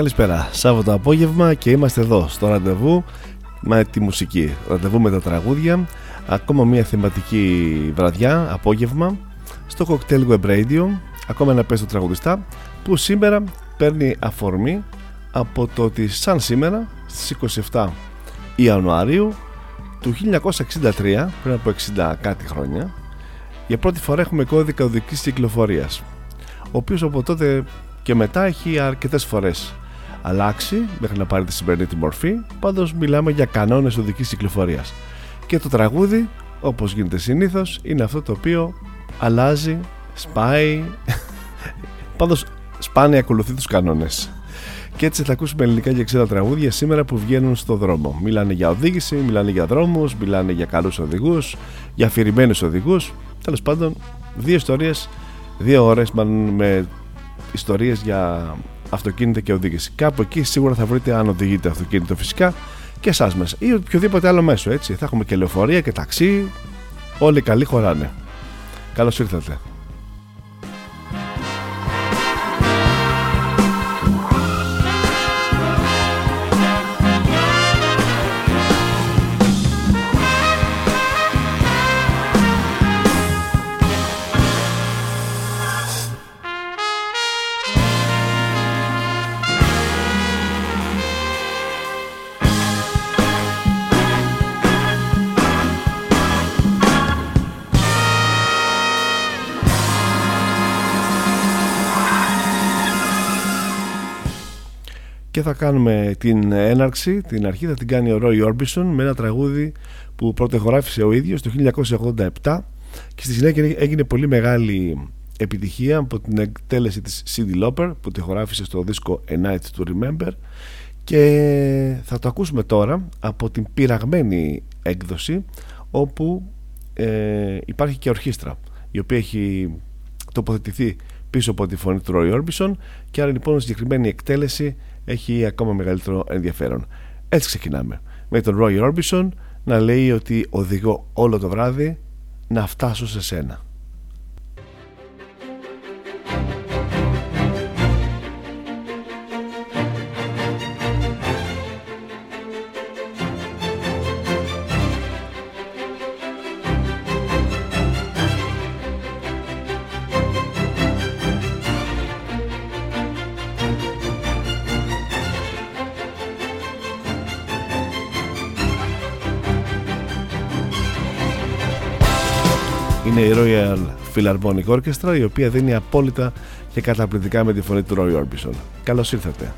Καλησπέρα. Σάββατο απόγευμα και είμαστε εδώ στο ραντεβού με τη μουσική. Ραντεβού με τα τραγούδια. Ακόμα μια θεματική βραδιά, απόγευμα, στο Cocktail Web Radio. Ακόμα ένα πέστο τραγουδιστά που σήμερα παίρνει αφορμή από το ότι σαν σήμερα στις 27 Ιανουαρίου του 1963, πριν από 60 κάτι χρόνια, για πρώτη φορά έχουμε κώδικα οδικής κυκλοφορίας, ο οποίος από τότε και μετά έχει αρκετές φορές αλλάξει μέχρι να πάρει τη σημερινή τη μορφή. Πάντως μιλάμε για κανόνες οδικής κυκλοφορίας. Και το τραγούδι, όπως γίνεται συνήθως, είναι αυτό το οποίο αλλάζει, σπάει. Πάντως σπάνια ακολουθεί τους κανόνες. Και έτσι θα ακούσουμε ελληνικά και ξένα τραγούδια σήμερα που βγαίνουν στο δρόμο. Μιλάνε για οδήγηση, μιλάνε για δρόμους, μιλάνε για καλούς οδηγούς, για αφηρημένους οδηγούς. Τέλος πάντων, δύο ιστορίες, δύο ώρες με ιστορίες για αυτοκίνητα και οδήγηση. Κάπου εκεί σίγουρα θα βρείτε αν οδηγείτε αυτοκίνητο φυσικά και εσάς μέσα ή οποιοδήποτε άλλο μέσο έτσι. Θα έχουμε και λεωφορεία και ταξί. Όλοι καλοί χωράνε. Καλώς ήρθατε. Και θα κάνουμε την έναρξη, την αρχή θα την κάνει ο Roy Orbison με ένα τραγούδι που πρωτεγράφησε ο ίδιος το 1987 και στη συνέχεια έγινε πολύ μεγάλη επιτυχία από την εκτέλεση της Cindy Lauper που τεχογράφησε στο δίσκο A Night to Remember. Και θα το ακούσουμε τώρα από την πειραγμένη έκδοση όπου ε, υπάρχει και ορχήστρα η οποία έχει τοποθετηθεί πίσω από τη φωνή του Roy Orbison. Και άρα λοιπόν η συγκεκριμένη εκτέλεση έχει ακόμα μεγαλύτερο ενδιαφέρον. Έτσι ξεκινάμε. Με τον Roy Orbison να λέει ότι οδηγώ όλο το βράδυ να φτάσω σε σένα. Η Royal Filarmonic Orchestra, η οποία δίνει απόλυτα και καταπληκτικά με τη φωνή του Roy Orbison. Καλώς ήρθατε!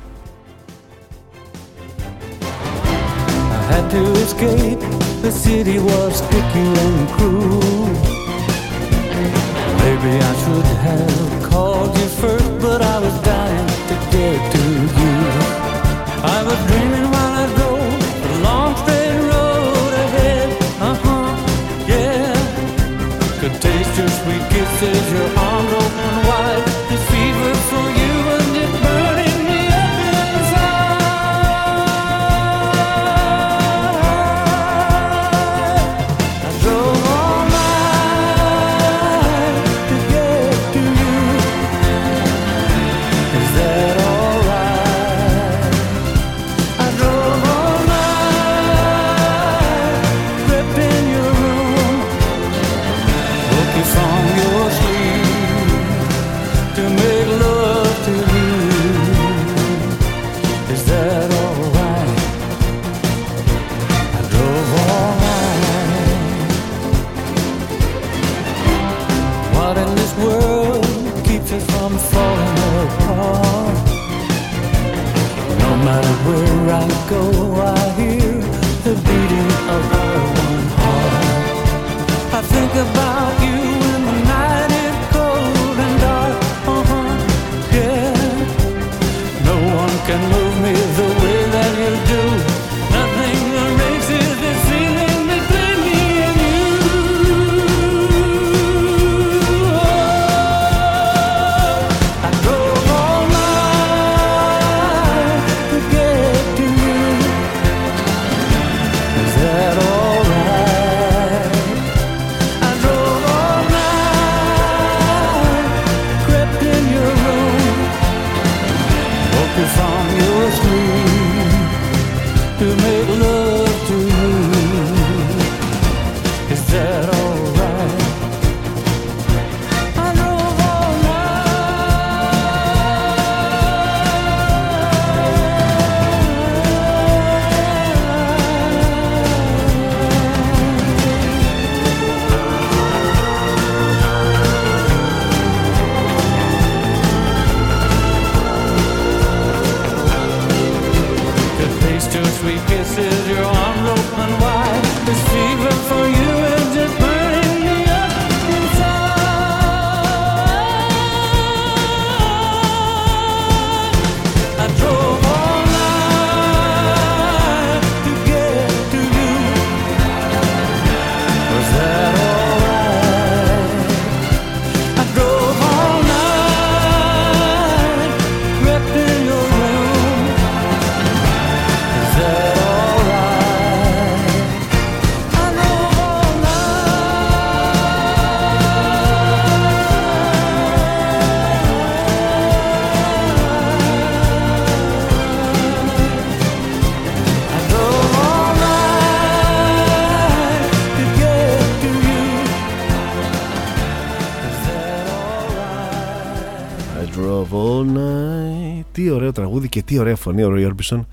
Και τι ωραία φωνή ο Roy Orbison.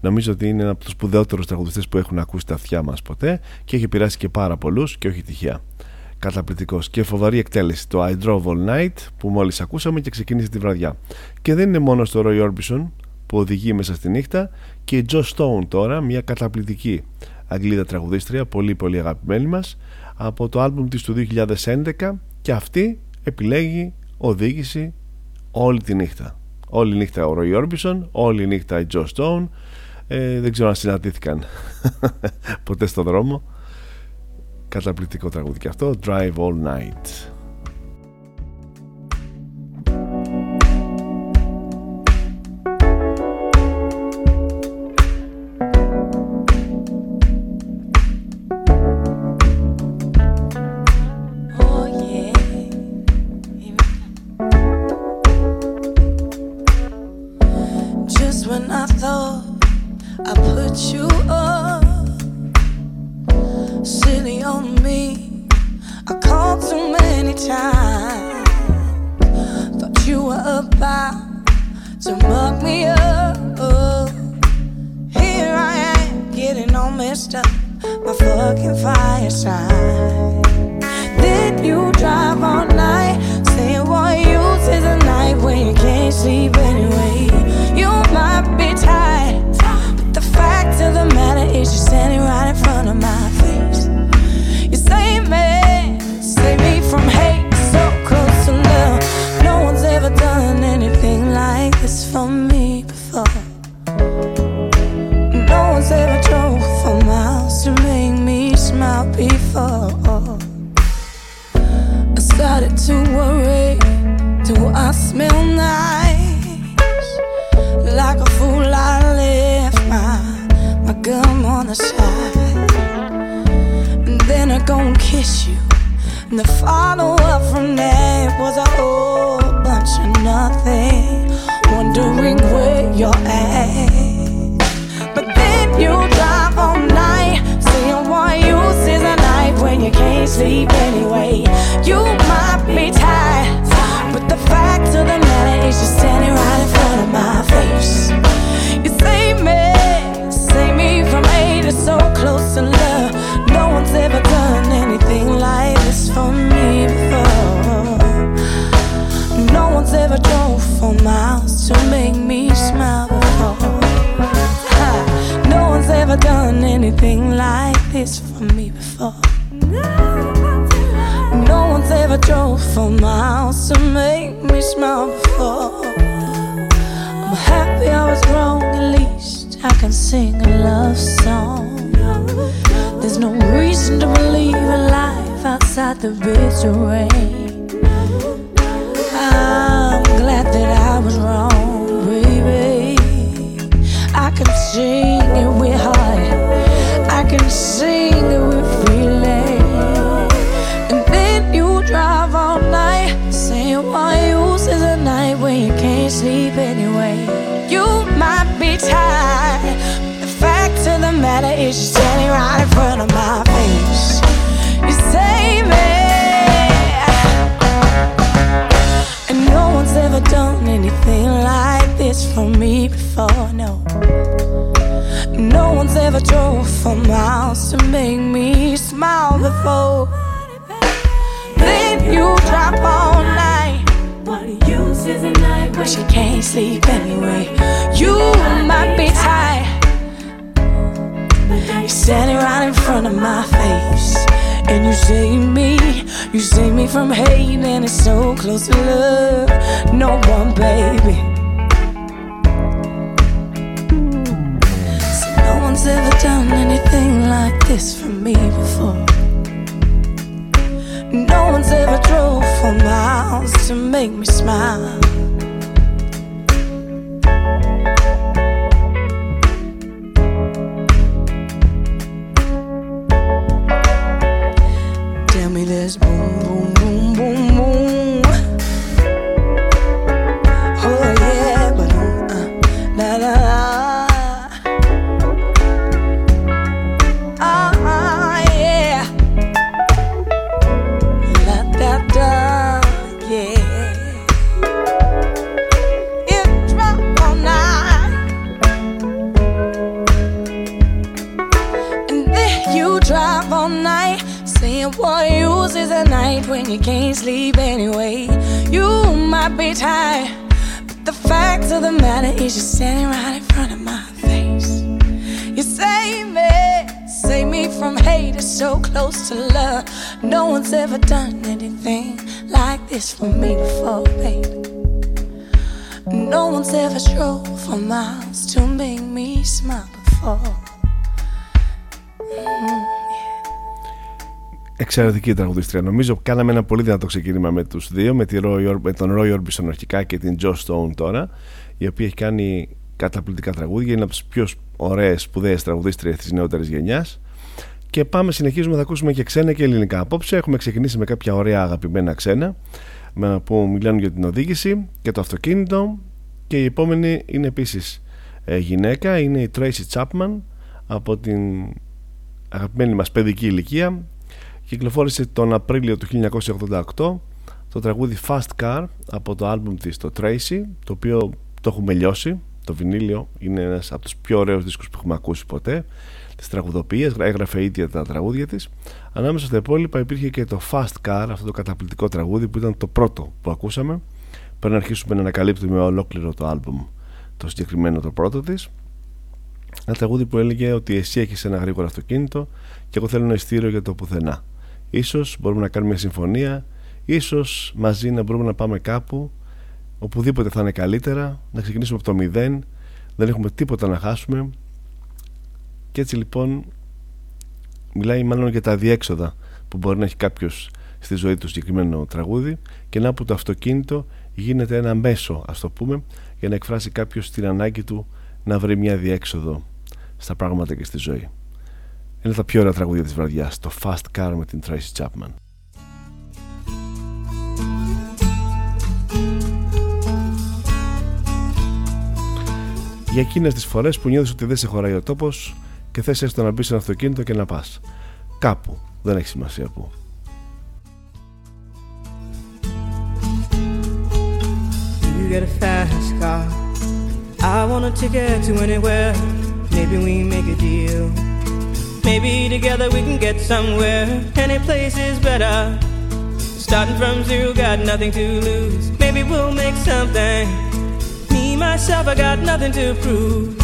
Νομίζω ότι είναι ένας από τους σπουδαιότερους τραγουδιστές που έχουν ακούσει τα αυτιά μας ποτέ και έχει πειράσει και πάρα πολλούς και όχι τυχαία. Καταπληκτικός και φοβερή εκτέλεση το I Drove All Night που μόλις ακούσαμε και ξεκίνησε τη βραδιά. Και δεν είναι μόνο στο Roy Orbison που οδηγεί μέσα στη νύχτα και η Joe Stone τώρα, μια καταπληκτική Αγγλίδα τραγουδίστρια, πολύ πολύ αγαπημένη μας από το άλμπουμ της του 2011 και αυτή επιλέγει οδήγηση όλη τη νύχτα. Όλη η νύχτα ο Roy Orbison, όλη η νύχτα η Joe Stone. Ε, δεν ξέρω αν συναντήθηκαν ποτέ στο δρόμο. Καταπληκτικό τραγούδι και αυτό Drive All Night the bitter rain. me before, no. No one's ever drove for miles to make me smile before. Then you drop all night. What use is a night when she can't sleep anyway? You might be tired. You're standing right in front of my face. And you see me, you see me from hate, and it's so close to love. No one, baby. Nobody's ever done anything like this for me before. No one's ever drove for miles to make me smile. One's ever done anything like this for me before, baby. No one's ever drove for miles to make me smile before. Mm. Εξαιρετική τραγουδίστρια. Νομίζω κάναμε ένα πολύ δυνατό ξεκίνημα με τους δύο, με, τη Roy, με τον Roy Orbison αρχικά και την Joe Stone τώρα, η οποία έχει κάνει καταπληκτικά τραγούδια. Είναι από τις πιο ωραίες, σπουδαίες τραγουδίστριες της νεότερης γενιάς. Και πάμε, συνεχίζουμε, θα ακούσουμε και ξένα και ελληνικά. Απόψε έχουμε ξεκινήσει με κάποια ωραία αγαπημένα ξένα που μιλάνε για την οδήγηση και το αυτοκίνητο. Και η επόμενη είναι επίσης ε, γυναίκα, είναι η Tracy Chapman από την αγαπημένη μας παιδική ηλικία κυκλοφόρησε τον Απρίλιο του 1988 το τραγούδι Fast Car από το άλμπουμ της το Tracy το οποίο το έχουμε λιώσει το βινίλιο είναι ένας από τους πιο ωραίους δίσκους που έχουμε ακούσει ποτέ της τραγουδοποιίας, έγραφε ίδια τα τραγούδια της. Ανάμεσα στα υπόλοιπα υπήρχε και το Fast Car αυτό το καταπληκτικό τραγούδι που ήταν το πρώτο που ακούσαμε. Πριν να αρχίσουμε να ανακαλύπτουμε ολόκληρο το άλμπουμ το συγκεκριμένο το πρώτο της. Ένα τραγούδι που έλεγε ότι εσύ έχεις ένα γρήγορο αυτοκίνητο και εγώ θέλω ένα ειστήριο για το πουθενά. Ίσως μπορούμε να κάνουμε μια συμφωνία Ίσως μαζί να μπορούμε να πάμε κάπου Οπουδήποτε θα είναι καλύτερα Να ξεκινήσουμε από το μηδέν Δεν έχουμε τίποτα να χάσουμε Και έτσι λοιπόν Μιλάει μάλλον για τα διέξοδα Που μπορεί να έχει κάποιος στη ζωή του συγκεκριμένο τραγούδι Και να από το αυτοκίνητο γίνεται ένα μέσο ας το πούμε Για να εκφράσει κάποιος την ανάγκη του Να βρει μια διέξοδο Στα πράγματα και στη ζωή. Είναι τα πιο ωραία τραγούδια της βραδιάς το Fast Car με την Tracy Chapman. Για εκείνες τις φορές που νιώθεις ότι δεν σε χωράει ο τόπος και θες έστω να μπει σε ένα αυτοκίνητο και να πας κάπου, δεν έχει σημασία που You get a fast car I want a ticket to anywhere Maybe we make a deal Maybe together we can get somewhere. Any place is better. Starting from zero, got nothing to lose. Maybe we'll make something. Me, myself, I got nothing to prove.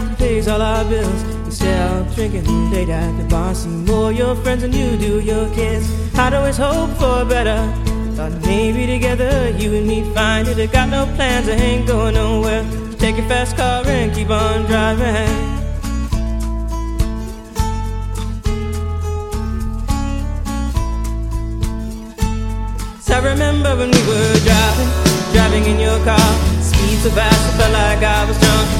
Got a job that pays all our bills. Instead of drinking late at the bar, see more your friends than you do your kids. I'd always hope for better. Thought maybe together you and me find it. I got no plans, I ain't going nowhere. So take your fast car and keep on driving. I remember when we were driving, driving in your car Speed so fast, I felt like I was drunk.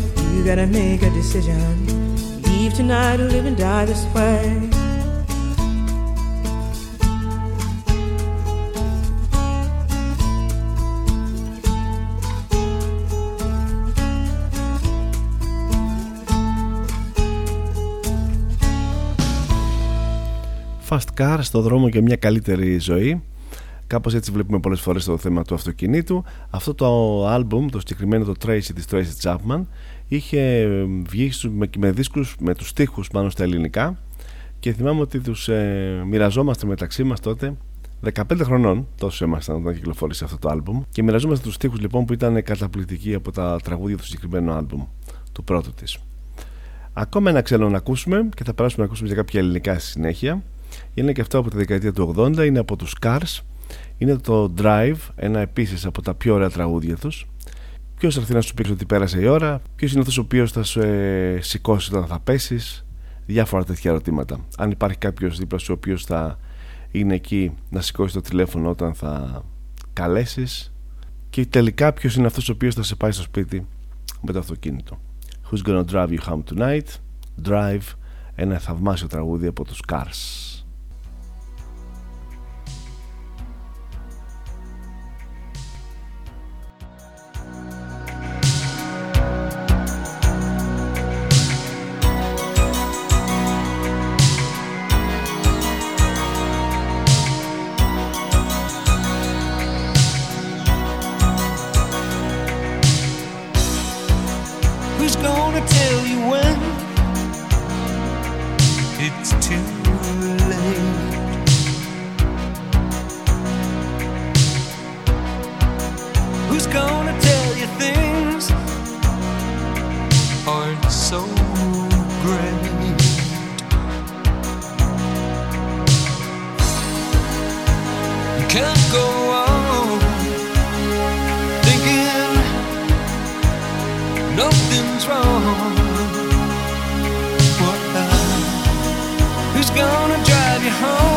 You gotta make a decision. Leave tonight or live and die this way. Fast Car στο δρόμο για μια καλύτερη ζωή Κάπως έτσι βλέπουμε πολλές φορές το θέμα του αυτοκινήτου. Αυτό το album, το συγκεκριμένο το Tracy της Tracy Chapman, είχε βγει με, με δίσκους με τους στίχους πάνω στα ελληνικά και θυμάμαι ότι τους ε, μοιραζόμαστε μεταξύ μας τότε 15 χρονών, τόσο ήμασταν όταν κυκλοφόρησε αυτό το album και μοιραζόμαστε τους στίχους λοιπόν που ήταν καταπληκτικοί από τα τραγούδια του συγκεκριμένου album, του πρώτου της. Ακόμα ένα ξένο να ακούσουμε και θα περάσουμε να ακούσουμε για κάποια ελληνικά στη συνέχεια. Είναι και αυτό από τη δεκαετία του 80, είναι από τους Cars είναι το Drive, ένα επίσης από τα πιο ωραία τραγούδια τους. Ποιος θα έρθει να σου πει ότι πέρασε η ώρα, ποιος είναι αυτός ο οποίος θα σου ε, σηκώσει όταν θα πέσεις, διάφορα τέτοια ερωτήματα. Αν υπάρχει κάποιος δίπλα σου ο οποίος θα είναι εκεί να σηκώσει το τηλέφωνο όταν θα καλέσεις, και τελικά ποιος είναι αυτός ο οποίος θα σε πάει στο σπίτι με το αυτοκίνητο. Who's gonna drive you home tonight? Drive, ένα θαυμάσιο τραγούδι από τους Cars. nothing's wrong. What, who's gonna drive you home?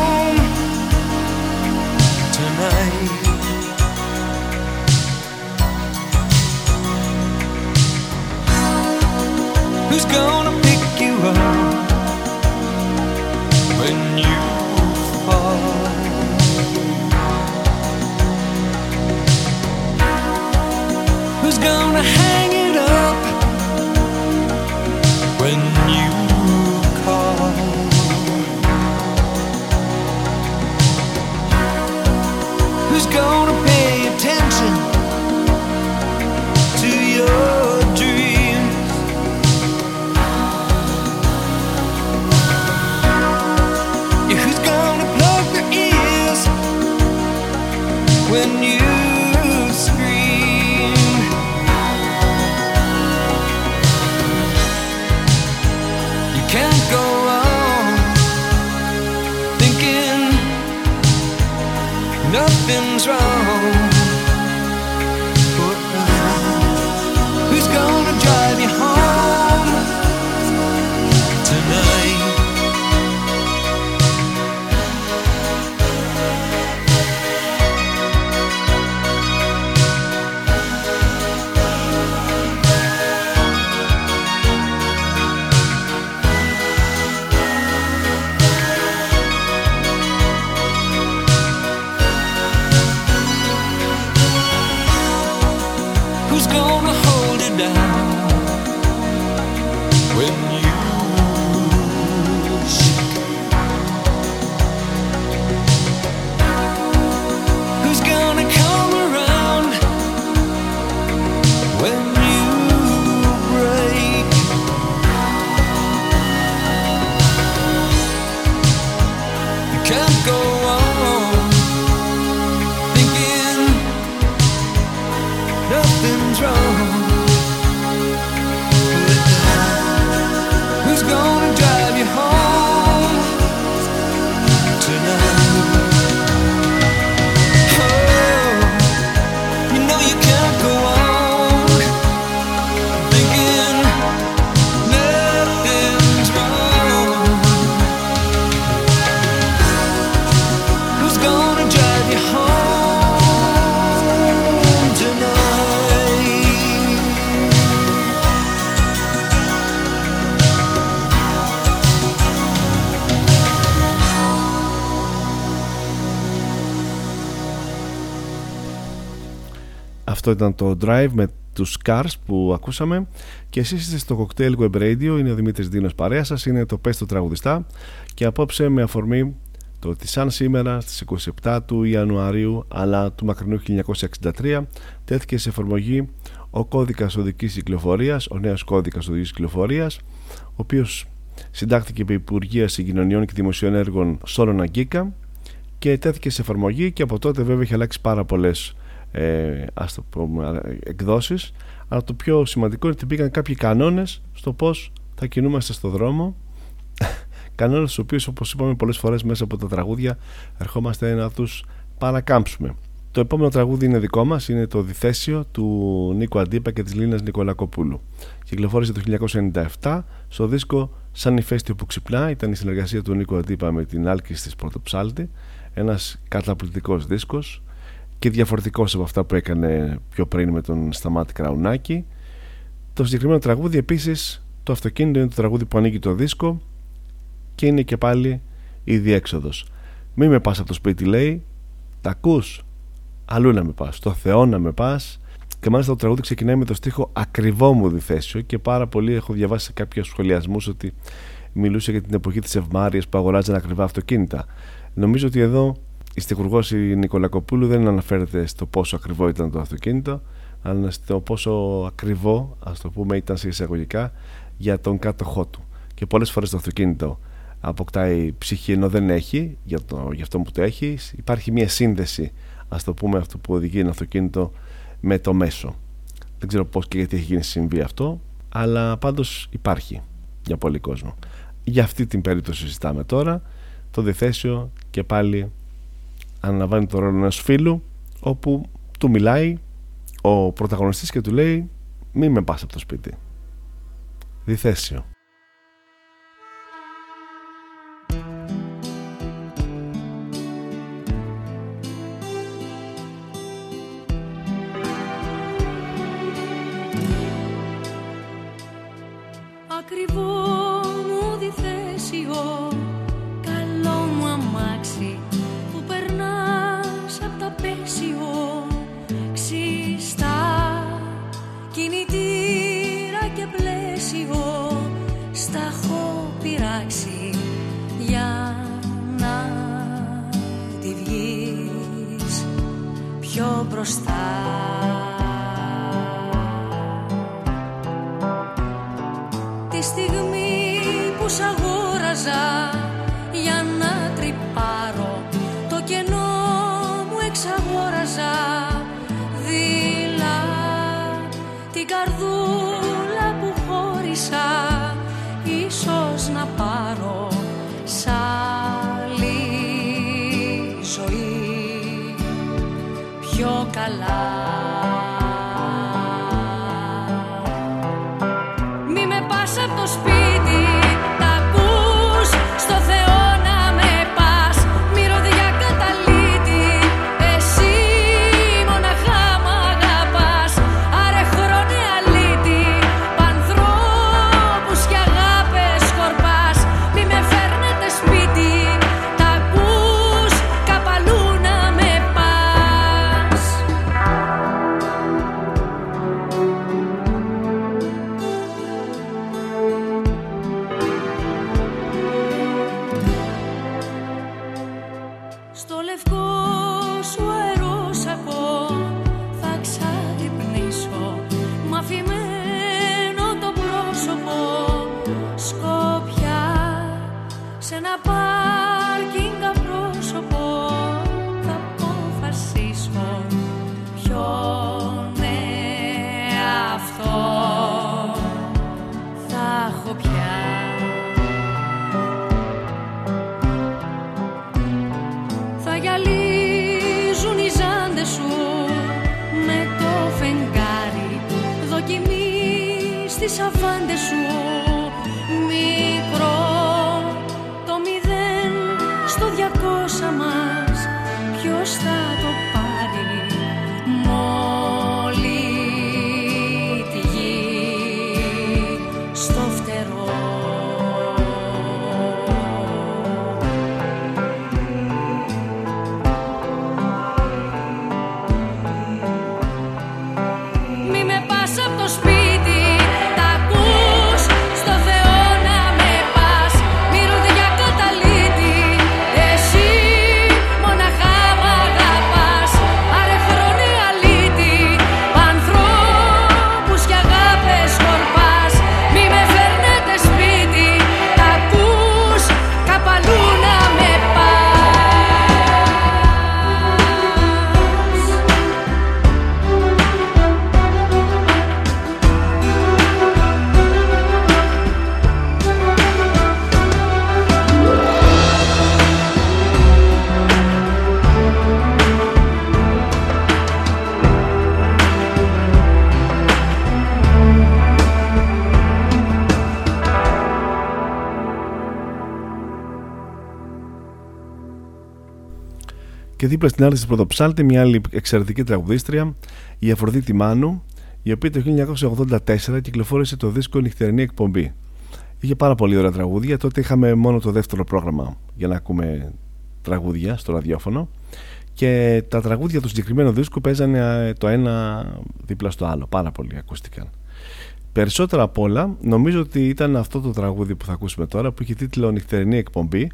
Αυτό ήταν το Drive με τους Cars που ακούσαμε. Και εσείς είστε στο Cocktail Web Radio είναι ο Δημήτρης Δίνος παρέας σας είναι το Πες το Τραγουδιστά. Και απόψε με αφορμή το ότι σαν σήμερα στις 27 του Ιανουαρίου αλλά του μακρινού 1963 τέθηκε σε εφαρμογή ο κώδικας οδικής κυκλοφορίας, ο νέος κώδικας οδικής κυκλοφορίας ο οποίος συντάχθηκε επί Υπουργείας Συγκοινωνιών και Δημοσίων Έργων Σόλων Αγκίκα και τέθηκε σε εφαρμογή και από τότε βέβαια έχει αλλάξει πάρα πολλές ε, ας το πούμε, εκδόσεις. Αλλά το πιο σημαντικό είναι ότι μπήκαν κάποιοι κανόνες στο πώς θα κινούμαστε στο δρόμο. Κανόνες στους οποίους όπως είπαμε πολλές φορές μέσα από τα τραγούδια ερχόμαστε να τους παρακάμψουμε. Το επόμενο τραγούδι είναι δικό μας, είναι το Διθέσιο του Νίκο Αντίπα και της Λίνας Νικολακοπούλου. Κυκλοφόρησε το 1997 στο δίσκο Σαν ηφαίστειο που ξυπνά, ήταν η συνεργασία του Νίκο Αντίπα με την Άλκης της Πρωτοψάλτη, ένας καταπληκτικός δίσκος, και διαφορετικός από αυτά που έκανε πιο πριν με τον Σταμάτη Κραουνάκη. Το συγκεκριμένο τραγούδι επίσης το αυτοκίνητο είναι το τραγούδι που ανοίγει το δίσκο και είναι και πάλι η διέξοδος. Μη με πας από το σπίτι λέει, τα ακούς, αλλού να με πας, το Θεό να με πας και μάλιστα το τραγούδι ξεκινάει με το στίχο ακριβό μου διθέσιο και πάρα πολύ έχω διαβάσει σε κάποιους σχολιασμούς ότι μιλούσε για την εποχή της ευμάρειας που αγοράζαν ακριβά αυτοκίνητα. Νομίζω ότι εδώ η στιχουργός η Νικολακοπούλου δεν αναφέρεται στο πόσο ακριβό ήταν το αυτοκίνητο, αλλά στο πόσο ακριβό, ας το πούμε, ήταν σε εισαγωγικά για τον κάτοχό του. Και πολλές φορές το αυτοκίνητο αποκτάει ψυχή ενώ δεν έχει για, το, για αυτό που το έχει. Υπάρχει μια σύνδεση, ας το πούμε, αυτό που οδηγεί ένα αυτοκίνητο με το μέσο. Δεν ξέρω πώς και γιατί έχει γίνει συμβεί αυτό, αλλά πάντως υπάρχει για πολύ κόσμο. Για αυτή την περίπτωση συζητάμε τώρα το διθέσιο και πάλι αναλαμβάνει το ρόλο ενός φίλου όπου του μιλάει ο πρωταγωνιστής και του λέει μη με πας από το σπίτι διθέσιο στις αβάντες σου μικρό Και δίπλα στην άρση Πρωτοψάλτη μια άλλη εξαιρετική τραγουδίστρια, η Αφροδίτη Μάνου, η οποία το 1984 κυκλοφόρησε το δίσκο Νυχτερινή Εκπομπή. Είχε πάρα πολύ ωραία τραγούδια. Τότε είχαμε μόνο το δεύτερο πρόγραμμα για να ακούμε τραγούδια στο ραδιόφωνο. Και τα τραγούδια του συγκεκριμένου δίσκου παίζανε το ένα δίπλα στο άλλο. Πάρα πολύ ακούστηκαν. Περισσότερα απ' όλα, νομίζω ότι ήταν αυτό το τραγούδι που θα ακούσουμε τώρα, που έχει τίτλο Νυχτερινή Εκπομπή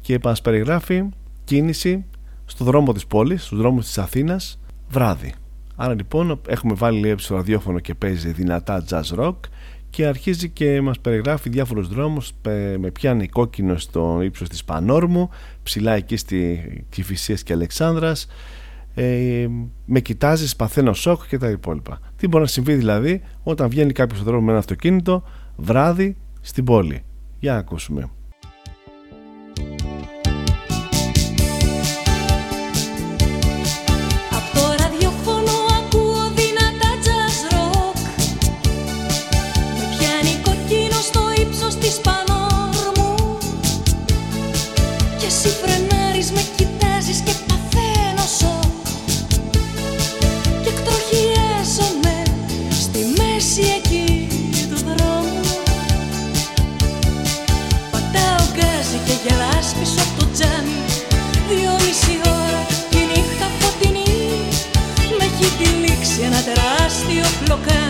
και μας περιγράφει κίνηση στο δρόμο της πόλης, στους δρόμους της Αθήνας, βράδυ. Άρα λοιπόν έχουμε βάλει λίγο στο ραδιόφωνο και παίζει δυνατά jazz rock και αρχίζει και μας περιγράφει διάφορους δρόμους με πιάνει κόκκινο στο ύψος της Πανόρμου ψηλά εκεί στη Κηφισίας και Αλεξάνδρας ε, με κοιτάζει, παθαίνω σοκ και τα υπόλοιπα. Τι μπορεί να συμβεί δηλαδή όταν βγαίνει κάποιος στον δρόμο με ένα αυτοκίνητο βράδυ στην πόλη. Για να ακούσουμε. Σου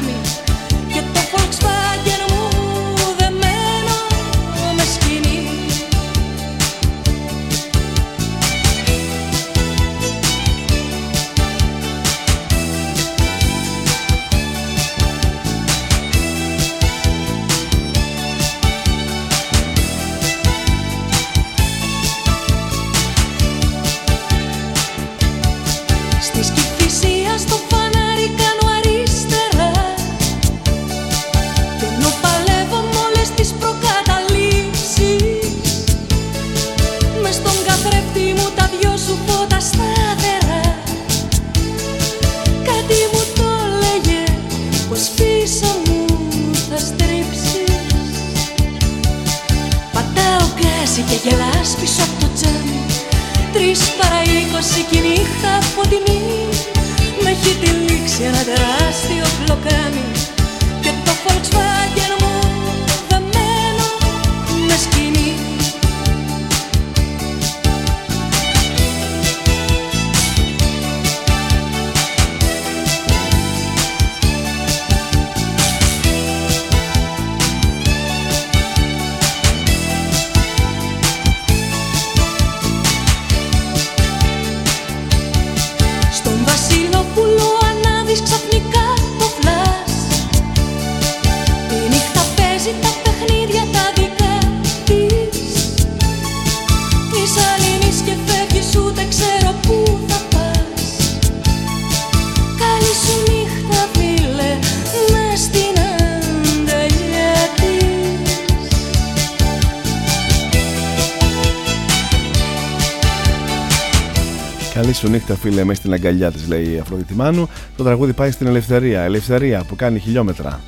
τα φίλε μες στην αγκαλιά της λέει η Αφροδίτη Μάνου το τραγούδι πάει στην ελευθερία. Ελευθερία που κάνει χιλιόμετρα.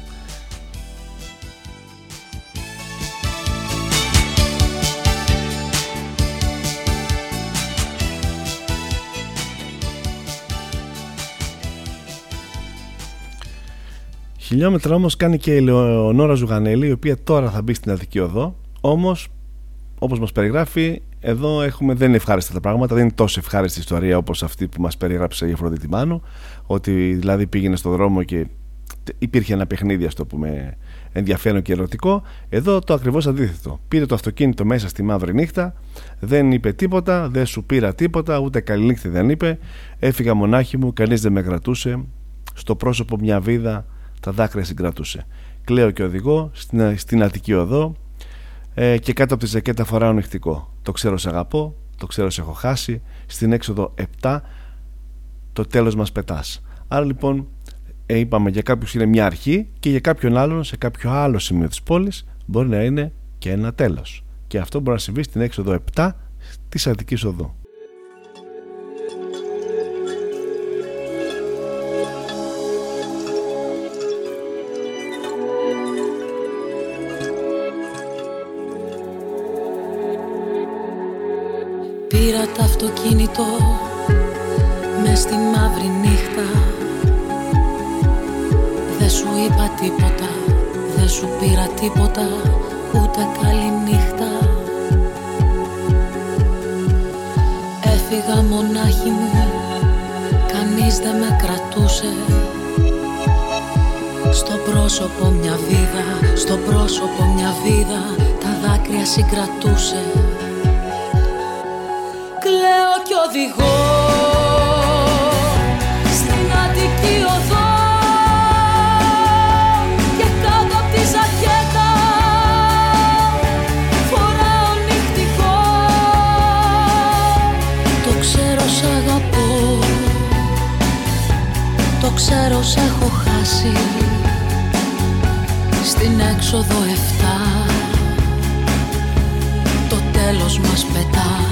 Χιλιόμετρα όμως κάνει και η Λεωνόρα Ζουγανέλη η οποία τώρα θα μπει στην Αττική Οδό. Όμως όπως μας περιγράφει, εδώ έχουμε, δεν είναι ευχάριστα τα πράγματα, δεν είναι τόσο ευχάριστη ιστορία όπως αυτή που μας περιγράψε η Αφροδίτη Μάνου. Ότι δηλαδή πήγαινε στον δρόμο και υπήρχε ένα παιχνίδι, ας το πούμε, ενδιαφέρον και ερωτικό. Εδώ το ακριβώς αντίθετο. Πήρε το αυτοκίνητο μέσα στη μαύρη νύχτα, δεν είπε τίποτα, δεν σου πήρα τίποτα, ούτε καλή νύχτα δεν είπε. Έφυγα μονάχη μου, κανείς δεν με κρατούσε. Στο πρόσωπο μια βίδα τα δάκρυα συγκρατούσε. Κλαίω και οδηγώ στην, στην Αττική Οδό ε, και κάτω από τη ζακέτα φοράω νυχτικό. Το ξέρω σε αγαπώ, το ξέρω σε έχω χάσει. Στην έξοδο 7 το τέλος μας πετάς. Άρα λοιπόν ε, είπαμε για κάποιους είναι μια αρχή και για κάποιον άλλον σε κάποιο άλλο σημείο της πόλης μπορεί να είναι και ένα τέλος. Και αυτό μπορεί να συμβεί στην έξοδο 7 της Αττικής Οδού. Πήρα το αυτοκίνητο μες στη μαύρη νύχτα. Δεν σου είπα τίποτα, δεν σου πήρα τίποτα Ούτε καλή νύχτα. Έφυγα μονάχη μου, κανείς δεν με κρατούσε. Στο πρόσωπο μια βίδα, στο πρόσωπο μια βίδα Τα δάκρυα συγκρατούσε κλαίω κι οδηγώ στην Αττική Οδό και κάτω απ' τη ζακέτα φοράω νυχτικό. Το ξέρω σ' αγαπώ. Το ξέρω σ' έχω χάσει. Στην έξοδο 7 Το τέλος μας πετά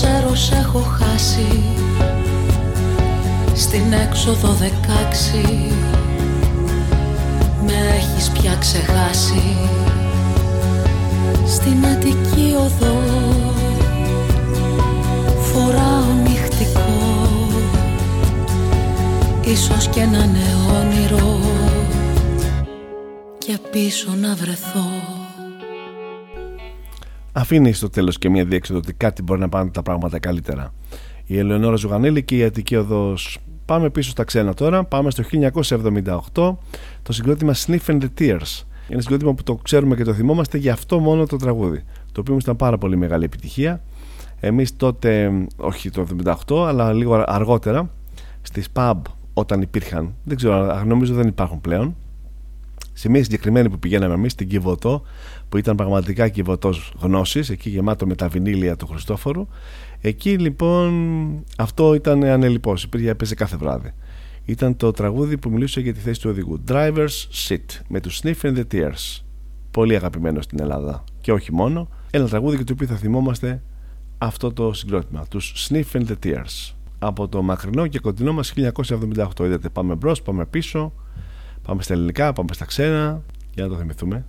το ξέρω σ' έχω χάσει. Στην έξοδο δεκάξι Με έχεις πια ξεχάσει. Στην Αττική οδό Φοράω νυχτικό. Ίσως και να είναι όνειρο Και πίσω να βρεθώ αφήνει στο τέλος και μια διέξοδο ότι κάτι μπορεί να πάνε τα πράγματα καλύτερα. Η Ελεονόρα Ζουγανέλη και η Αττική Οδός Πάμε πίσω στα ξένα τώρα. Πάμε στο 1978 το συγκρότημα Sniff and the Tears. Ένα συγκρότημα που το ξέρουμε και το θυμόμαστε για αυτό μόνο το τραγούδι. Το οποίο ήταν πάρα πολύ μεγάλη επιτυχία. Εμείς τότε, όχι το 78, αλλά λίγο αργότερα, στις pub όταν υπήρχαν, δεν ξέρω, νομίζω δεν υπάρχουν πλέον. Σε μια συγκεκριμένη που πηγαίναμε εμείς, στην Κιβωτό, που ήταν πραγματικά Κιβωτός γνώσης, εκεί γεμάτο με τα βινίλια του Χριστόφορου. Εκεί λοιπόν αυτό ήταν ανελειπώς, υπήρχε, έπαιζε κάθε βράδυ. Ήταν το τραγούδι που μιλούσε για τη θέση του οδηγού. Driver's Seat με τους Sniff and the Tears. Πολύ αγαπημένο στην Ελλάδα. Και όχι μόνο. Ένα τραγούδι και το οποίο θα θυμόμαστε αυτό το συγκρότημα. Τους Sniff and the Tears. Από το μακρινό και κοντινό μας 1978. Είδατε πάμε μπρος, πάμε πίσω. Πάμε στα ελληνικά, πάμε στα ξένα. Για να το θυμηθούμε.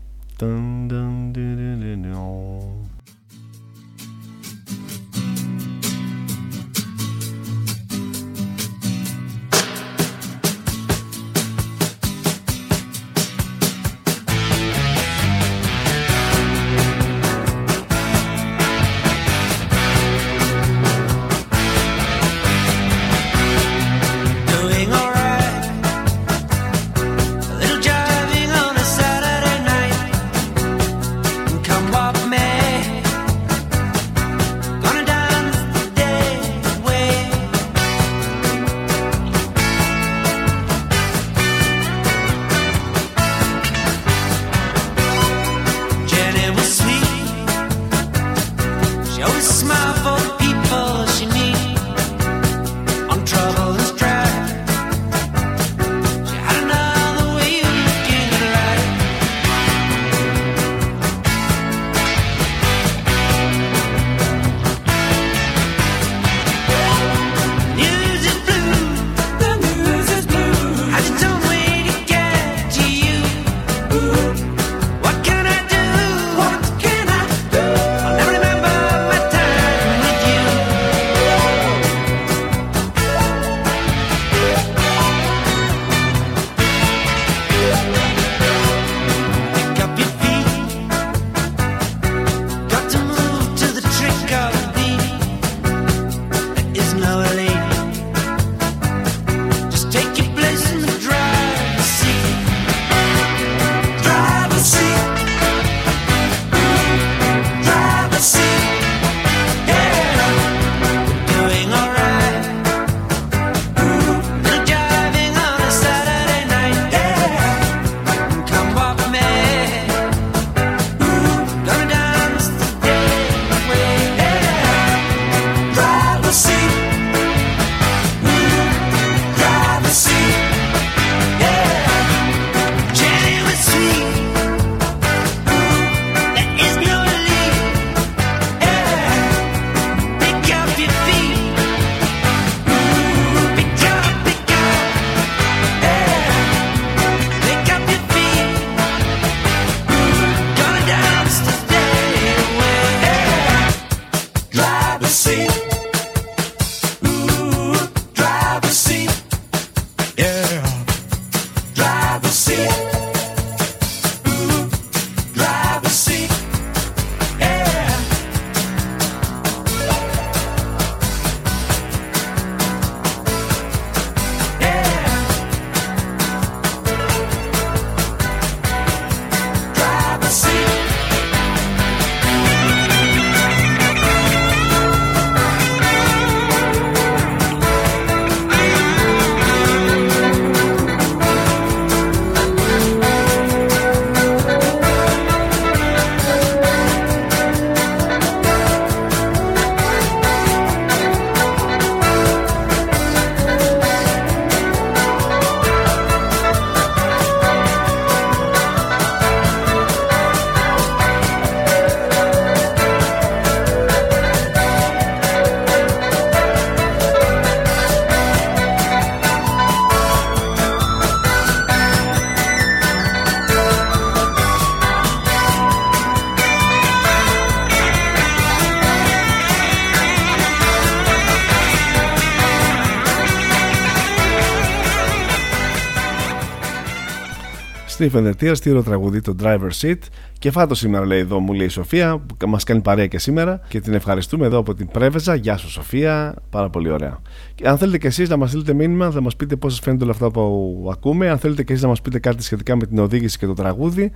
Stephen The στήρο τραγουδί το Driver Seat. Και φάτος σήμερα λέει εδώ μου λέει η Σοφία που μας κάνει παρέα και σήμερα. Και την ευχαριστούμε εδώ από την Πρέβεζα. Γεια σου Σοφία, πάρα πολύ ωραία. Και αν θέλετε και εσείς να μας στείλετε μήνυμα θα μας πείτε πώς σας φαίνεται όλα αυτά που ακούμε. Αν θέλετε και εσείς να μας πείτε κάτι σχετικά με την οδήγηση και το τραγούδι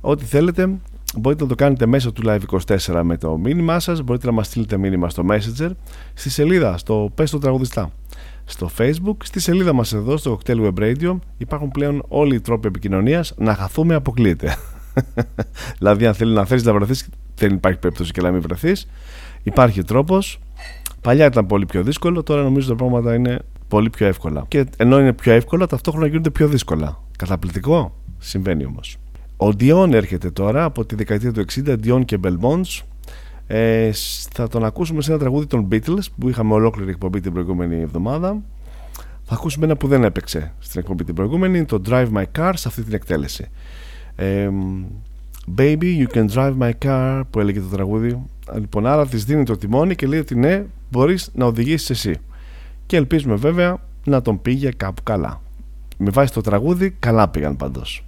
ό,τι θέλετε μπορείτε να το κάνετε μέσω του Live24 με το μήνυμά σας. Μπορείτε να μας στείλετε μήνυμα στο Messenger στη σελίδα στο Πες το τραγουδιστά στο facebook, στη σελίδα μας εδώ στο Cocktail Web Radio υπάρχουν πλέον όλοι οι τρόποι επικοινωνίας να χαθούμε αποκλείεται. Δηλαδή αν θέλει να θέλεις να βρεθείς δεν υπάρχει περίπτωση και να μην βρεθείς. Υπάρχει τρόπος. Παλιά ήταν πολύ πιο δύσκολο τώρα νομίζω τα πράγματα είναι πολύ πιο εύκολα. Και ενώ είναι πιο εύκολα ταυτόχρονα γίνονται πιο δύσκολα. Καταπληκτικό συμβαίνει όμως. Ο Dion έρχεται τώρα από τη δεκαετία του 60 Dion και Belmonts ε, θα τον ακούσουμε σε ένα τραγούδι των Beatles που είχαμε ολόκληρη εκπομπή την προηγούμενη εβδομάδα. Θα ακούσουμε ένα που δεν έπαιξε στην εκπομπή την προηγούμενη, το Drive My Car σε αυτή την εκτέλεση. Ε, Baby, you can drive my car που έλεγε το τραγούδι. Λοιπόν, άρα της δίνει το τιμόνι και λέει ότι ναι, μπορείς να οδηγήσεις εσύ. Και ελπίζουμε βέβαια να τον πήγε κάπου καλά. Με βάση το τραγούδι, καλά πήγαν παντός.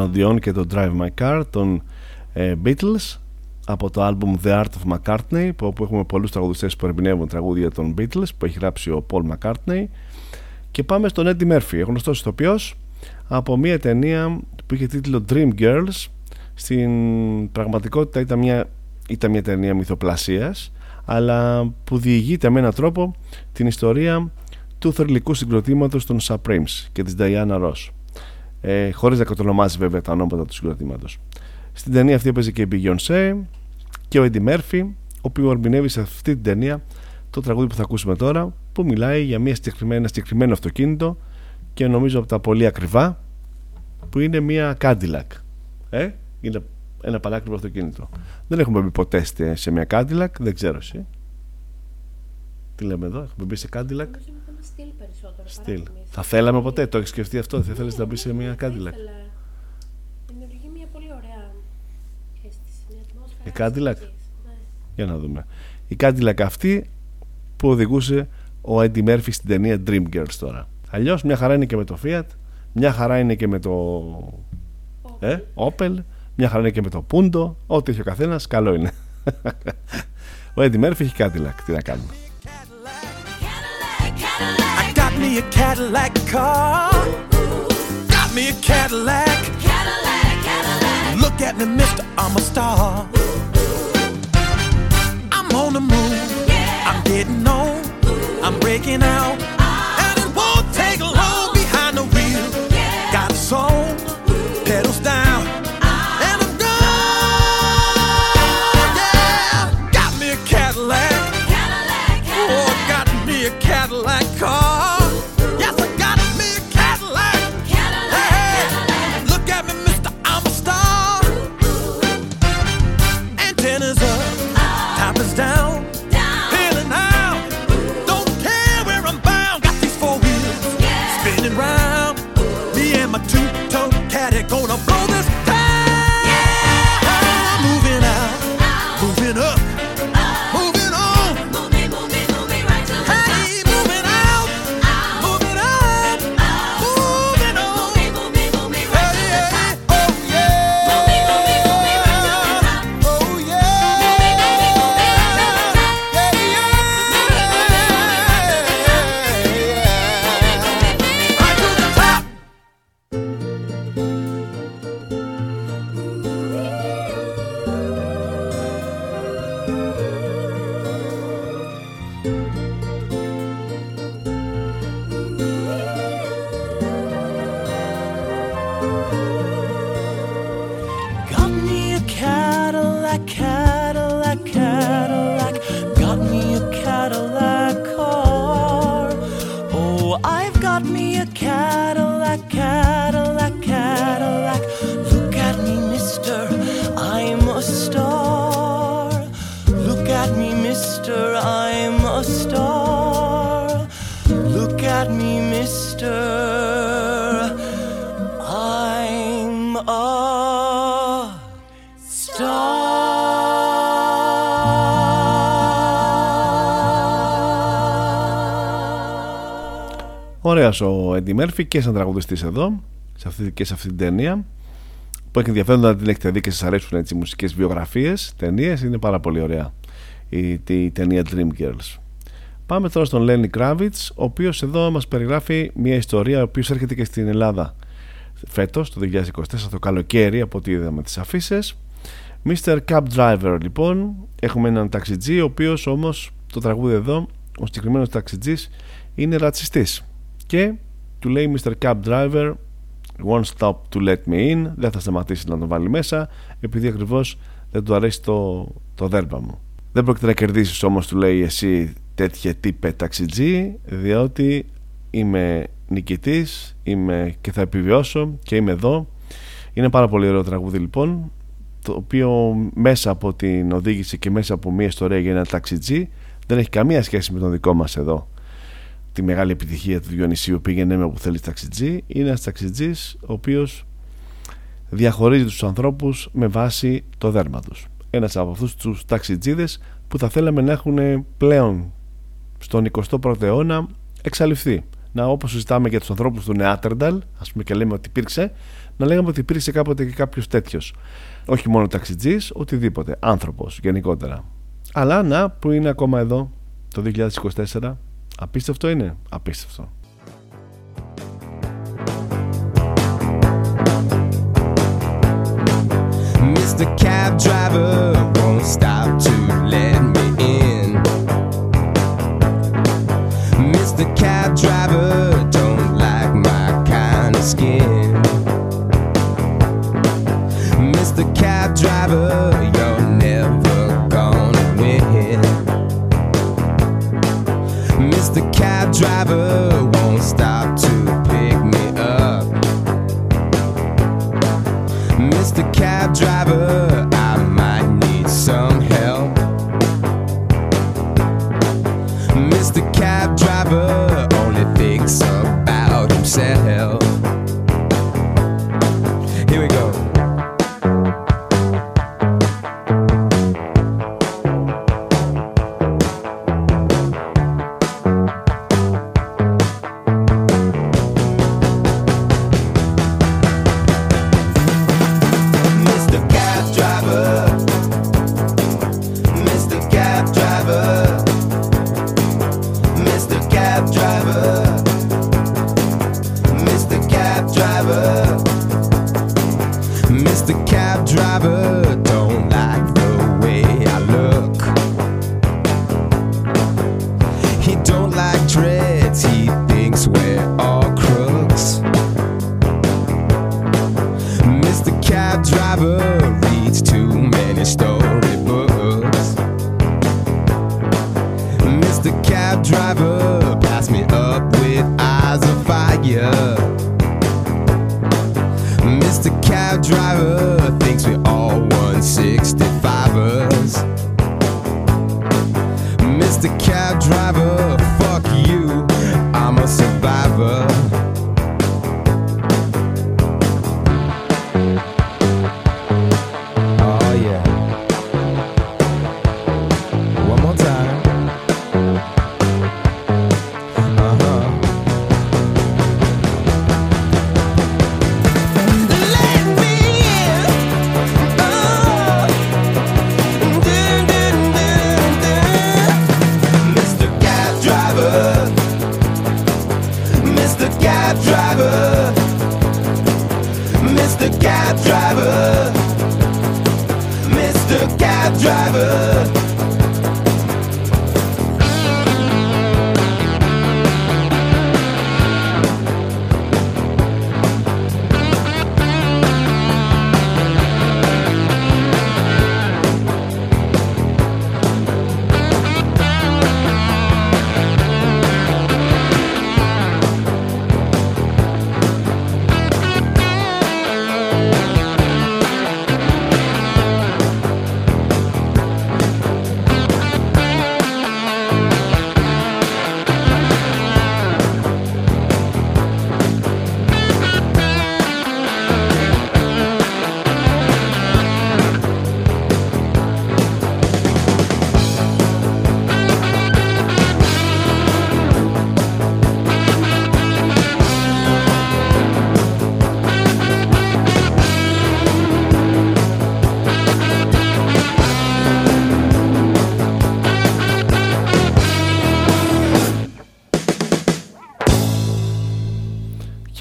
Αυτό ήταν ο Dion και το Drive My Car των ε, Beatles από το album The Art of McCartney που όπου έχουμε πολλούς τραγουδιστές που ερμηνεύουν τραγούδια των Beatles που έχει γράψει ο Paul McCartney. Και πάμε στον Eddie Murphy, γνωστός ηθοποιός από μια ταινία που είχε τίτλο Dream Girls. Στην πραγματικότητα ήταν μια, ήταν μια ταινία μυθοπλασίας αλλά που διηγείται με έναν τρόπο την ιστορία του θερλικού συγκροτήματος των Supremes και της Diana Ross ε, χωρίς να κατονομάζει βέβαια τα ονόματα του συγκροτήματος. Στην ταινία αυτή παίζει και η Beyoncé και ο Eddie Murphy, ο οποίος ερμηνεύει σε αυτή την ταινία το τραγούδι που θα ακούσουμε τώρα, που μιλάει για μια συγκεκριμένο, συγκεκριμένο αυτοκίνητο και νομίζω από τα πολύ ακριβά, που είναι μια Cadillac. Ε; Είναι ένα παλάκριβο αυτοκίνητο. Δεν έχουμε μπει ποτέ σε μια Cadillac, δεν ξέρω εσύ. Τι λέμε εδώ, έχουμε μπει σε Cadillac; Νομίζω ήταν στυλ περισσότερο. Στυλ. Παρά Θα θέλαμε ποτέ, το έχεις σκεφτεί αυτό, θα θέλεις να μπεις σε μια Θα Cadillac. ήθελα. Δημιουργεί μια πολύ ωραία αίσθηση, μια ατμόσφαιρα. Η Cadillac? αισθητικής. Ναι. Για να δούμε. Η Cadillac αυτή που οδηγούσε ο Eddie Murphy στην ταινία Dreamgirls τώρα. Αλλιώς μια χαρά είναι και με το Fiat, μια χαρά είναι και με το ε, Opel, μια χαρά είναι και με το Punto. Ό,τι έχει ο καθένας, καλό είναι. ο Eddie Murphy έχει Cadillac. Τι να κάνουμε. Me a Cadillac car. Got me a Cadillac. Look at me, mister, I'm a star. I'm on the move. I'm getting on. I'm breaking out. Round. Me and my two-tone caddy gonna blow Ωραίος ο Eddie Murphy και σαν τραγουδιστής εδώ σε αυτή, και σε αυτή την ταινία που έχει ενδιαφέρον να την έχετε δει και σας αρέσουν έτσι μουσικές βιογραφίες ταινίες είναι πάρα πολύ ωραία η, η ταινία Dreamgirls Πάμε τώρα στον Lenny Kravitz ο οποίος εδώ μας περιγράφει μια ιστορία ο οποίος έρχεται και στην Ελλάδα φέτος το 2024 το καλοκαίρι από ό,τι είδαμε τις αφήσει. Mr. Cab Driver λοιπόν έχουμε έναν ταξιτζή ο οποίος όμως το τραγούδι εδώ ο συγκεκριμένος ταξιτζής είναι ρατσιστής και του λέει Mr. Cab Driver won't stop to let me in. Δεν θα σταματήσει να τον βάλει μέσα επειδή ακριβώς δεν του αρέσει το, το δέρμα μου δεν πρόκειται να κερδίσεις όμως του λέει εσύ τέτοια τύπε ταξιτζή διότι είμαι νικητής είμαι και θα επιβιώσω και είμαι εδώ. Είναι πάρα πολύ ωραίο τραγούδι λοιπόν το οποίο μέσα από την οδήγηση και μέσα από μια ιστορία για ένα ταξιτζή δεν έχει καμία σχέση με τον δικό μας εδώ τη μεγάλη επιτυχία του Διονυσίου πήγαινε με όπου θέλει ταξιτζή είναι ένας ταξιτζής ο οποίος διαχωρίζει τους ανθρώπους με βάση το δέρμα τους. Ένας από αυτούς τους ταξιτζίδες που θα θέλαμε να έχουν πλέον στον 21ο αιώνα εξαλειφθεί. Να όπως συζητάμε για τους ανθρώπους του Νεάτερνταλ ας πούμε και λέμε ότι υπήρξε να λέγαμε ότι υπήρξε κάποτε και κάποιος τέτοιος. Όχι μόνο ταξιτζής, οτιδήποτε άνθρωπος γενικότερα. Αλλά να που είναι ακόμα εδώ το 2024 απίστευτο είναι απίστευτο Mr. Cab Driver won't stop to let me in. Mr. Cab Driver don't like my kind of skin. Mr. Cab Driver, driver won't stop to pick me up. Mr. Cab Driver, I might need some help. Mr. Cab Driver only thinks about himself.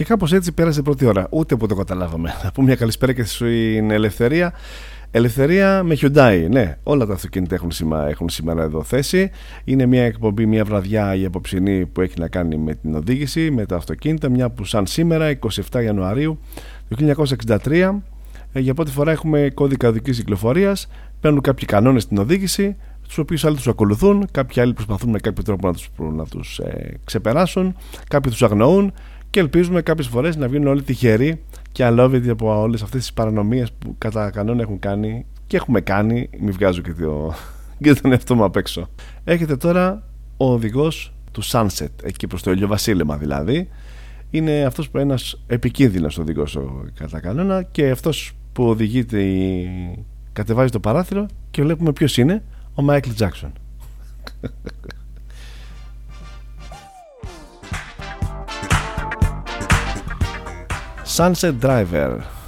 Κάπως έτσι πέρασε η πρώτη ώρα. Ούτε που το καταλάβαμε. Θα πούμε μια καλησπέρα και στην Ελευθερία. Ελευθερία με Hyundai. Ναι, όλα τα αυτοκίνητα έχουν, σήμα, έχουν σήμερα εδώ θέση. Είναι μια εκπομπή, μια βραδιά η απόψινή που έχει να κάνει με την οδήγηση, με τα αυτοκίνητα. Μια που σαν σήμερα, 27 Ιανουαρίου του 1963, ε, για πρώτη φορά έχουμε κώδικα οδικής κυκλοφορίας. Παίρνουν κάποιοι κανόνες στην οδήγηση, τους οποίους άλλοι τους ακολουθούν, κάποιοι άλλοι προσπαθούν με κάποιο τρόπο να τους να τους, ε, ξεπεράσουν, κάποιοι τους αγνοούν και ελπίζουμε κάποιες φορές να βγουν όλοι τυχεροί και αλόβητοι από όλες αυτές τις παρανομίες που κατά κανόνα έχουν κάνει και έχουμε κάνει. Μην βγάζω και, το, και τον εαυτό μου απ' έξω. Έχετε τώρα ο οδηγός του Sunset, εκεί προς το ηλιοβασίλεμα δηλαδή. Είναι αυτός που είναι ένας επικίνδυνος οδηγός κατά κανόνα και αυτός που οδηγείται, η- κατεβάζει το παράθυρο και βλέπουμε ποιος είναι, ο Μάικλ Τζάξον. Sunset Driver.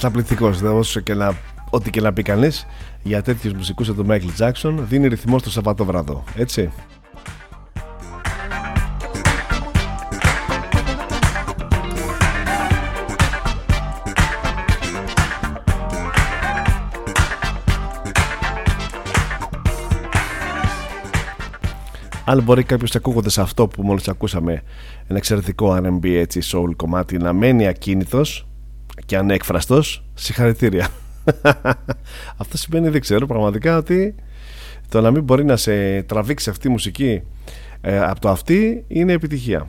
Καταπληκτικός, δεν όσο και να, ό,τι και να πει κανείς για τέτοιους μουσικούς από τον Michael Jackson δίνει ρυθμό στο Σαββατόβραδο, έτσι. Αν μπορεί κάποιος ακούγοντας αυτό που μόλις ακούσαμε, ένα εξαιρετικό RB έτσι, soul κομμάτι, να μένει ακίνητος και ανέκφραστος, συγχαρητήρια. αυτό σημαίνει, δεν ξέρω πραγματικά, ότι το να μην μπορεί να σε τραβήξει αυτή η μουσική ε, από το αυτή είναι επιτυχία.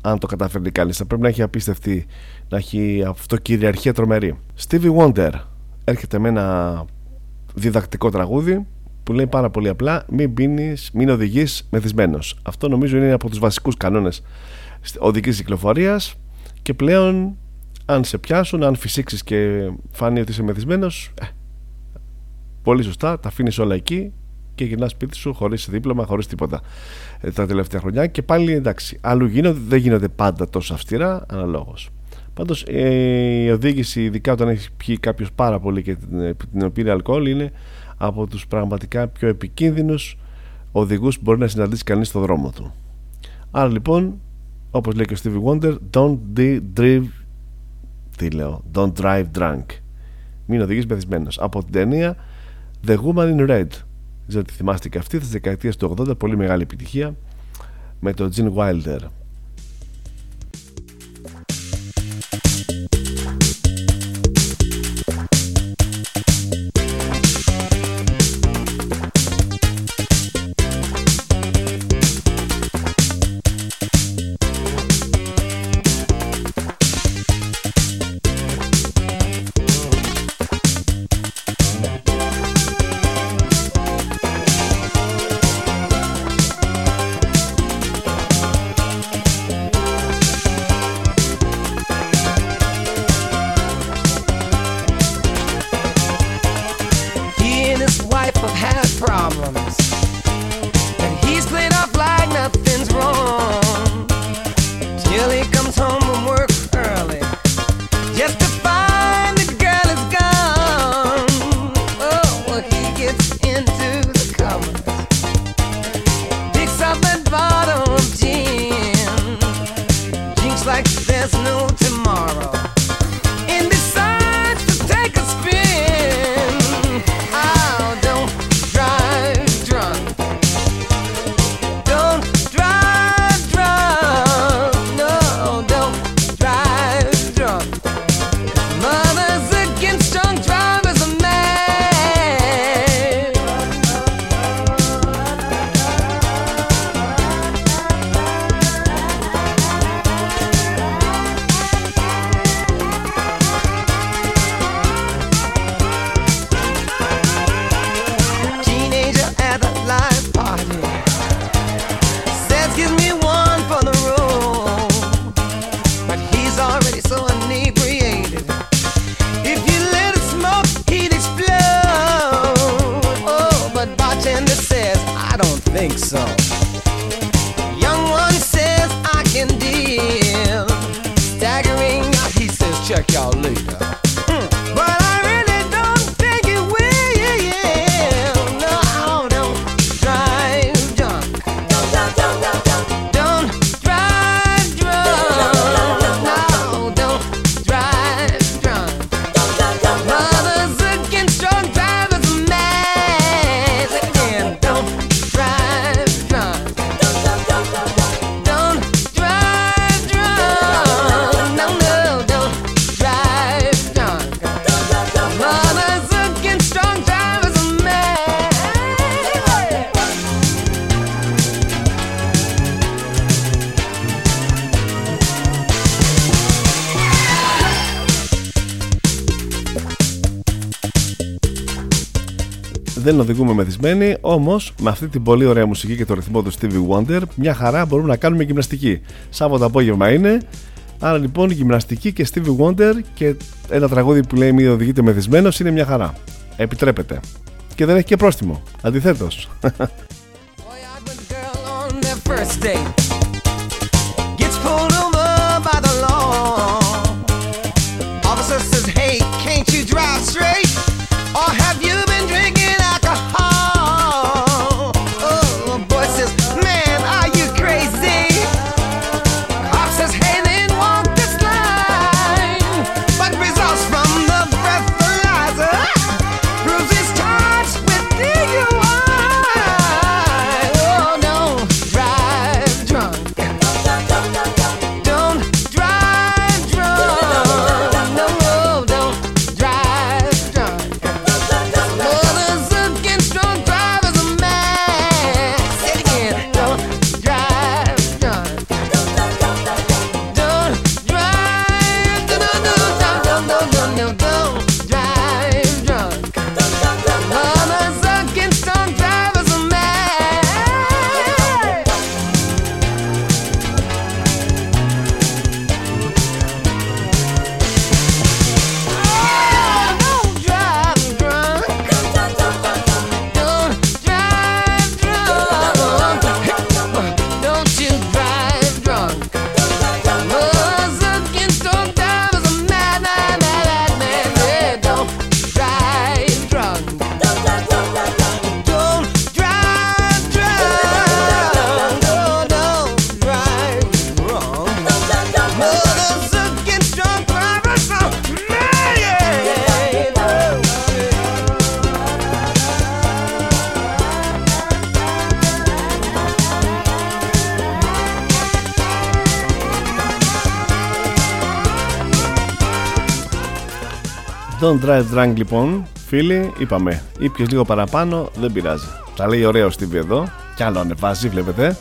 Αν το καταφέρνει κανείς, θα πρέπει να έχει απίστευτη, να έχει αυτοκυριαρχία τρομερή. Stevie Wonder έρχεται με ένα διδακτικό τραγούδι που λέει πάρα πολύ απλά μην πίνεις, μην οδηγείς μεθυσμένος. Αυτό νομίζω είναι από τους βασικούς κανόνες οδικής κυκλοφορίας και πλέον αν σε πιάσουν, αν φυσήξεις και φάνει ότι είσαι μεθυσμένος, ε, πολύ σωστά, τα αφήνεις όλα εκεί και γυρνάς σπίτι σου χωρίς δίπλωμα, χωρίς τίποτα ε, τα τελευταία χρονιά. Και πάλι εντάξει, αλλού γίνονται, δεν γίνονται πάντα τόσο αυστηρά, αναλόγως. Πάντως ε, η οδήγηση, ειδικά όταν έχει πιει κάποιος πάρα πολύ και την, την πήρε αλκοόλ, είναι από τους πραγματικά πιο επικίνδυνους οδηγούς που μπορεί να συναντήσει κανείς στο δρόμο του. Άρα λοιπόν, όπως λέει και ο Stevie Wonder, don't drive, τι λέω, don't drive drunk. Μην οδηγείς μεθυσμένος. Από την ταινία The Woman in Red. Δεν ξέρω τι θυμάστε και αυτή, της δεκαετίας του 80, πολύ μεγάλη επιτυχία με τον Gene Wilder. Δεν οδηγούμε μεθυσμένοι, όμως με αυτή την πολύ ωραία μουσική και το ρυθμό του Stevie Wonder, μια χαρά μπορούμε να κάνουμε γυμναστική. Σάββατο απόγευμα είναι. Άρα λοιπόν γυμναστική και Stevie Wonder και ένα τραγούδι που λέει Μην οδηγείτε μεθυσμένος είναι μια χαρά. Επιτρέπεται. Και δεν έχει και πρόστιμο. Αντιθέτως. Gets pulled over by the law. Don't drive drunk λοιπόν, φίλοι, είπαμε. Ήπιες λίγο παραπάνω, δεν πειράζει. Τα λέει ωραίο Stevie εδώ. Κι άλλο ανεβάζει, βλέπετε.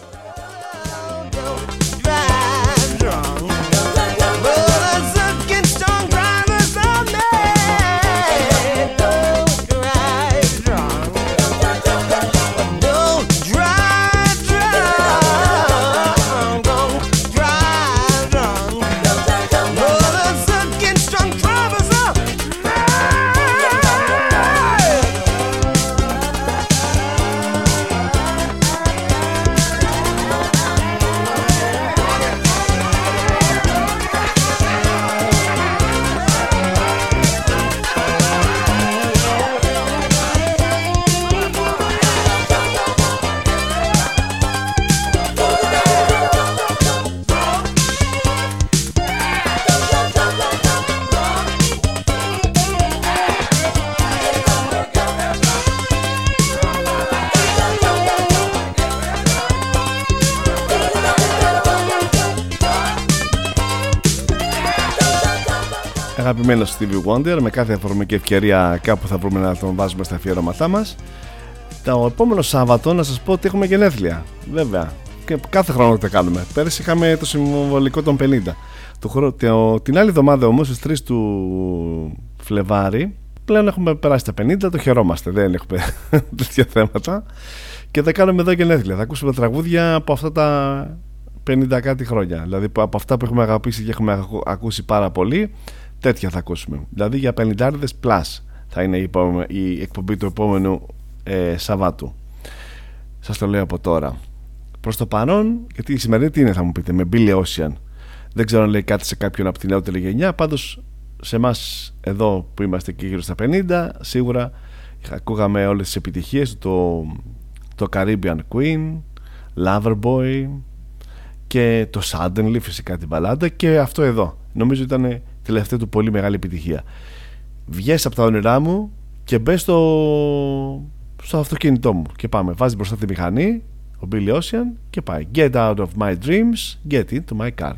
Αγαπημένο Stevie Wonder, με κάθε αφορμή και ευκαιρία κάπου θα βρούμε να τον βάζουμε στα αφιερώματά μας. Το επόμενο Σάββατο να σας πω ότι έχουμε γενέθλια. Βέβαια. Και κάθε χρόνο τα κάνουμε. Πέρυσι είχαμε το συμβολικό των 50. Το χρόνο, το, την άλλη εβδομάδα όμως, στις 3 του Φλεβάρι, πλέον έχουμε περάσει τα 50, το χαιρόμαστε. Δεν έχουμε τέτοια θέματα. Και θα κάνουμε εδώ γενέθλια. Θα ακούσουμε τραγούδια από αυτά τα 50 κάτι χρόνια. Δηλαδή από αυτά που έχουμε αγαπήσει και έχουμε ακούσει πάρα πολύ τέτοια θα ακούσουμε. Δηλαδή για 50 plus θα είναι η, η εκπομπή του επόμενου ε, Σαββάτου. Σας το λέω από τώρα. Προς το παρόν, γιατί η σημερινή τι είναι θα μου πείτε, με Billy Ocean. Δεν ξέρω αν λέει κάτι σε κάποιον από την νεότερη γενιά, πάντως σε εμάς εδώ που είμαστε και γύρω στα 50, σίγουρα ακούγαμε όλες τις επιτυχίες το, το Caribbean Queen, Loverboy και το Suddenly φυσικά την μπαλάντα και αυτό εδώ. Νομίζω ήταν τελευταία του πολύ μεγάλη επιτυχία. Βγες από τα όνειρά μου και μπες στο, στο αυτοκίνητό μου και πάμε. Βάζει μπροστά τη μηχανή, ο Billy Ocean και πάει. Get out of my dreams, get into my car.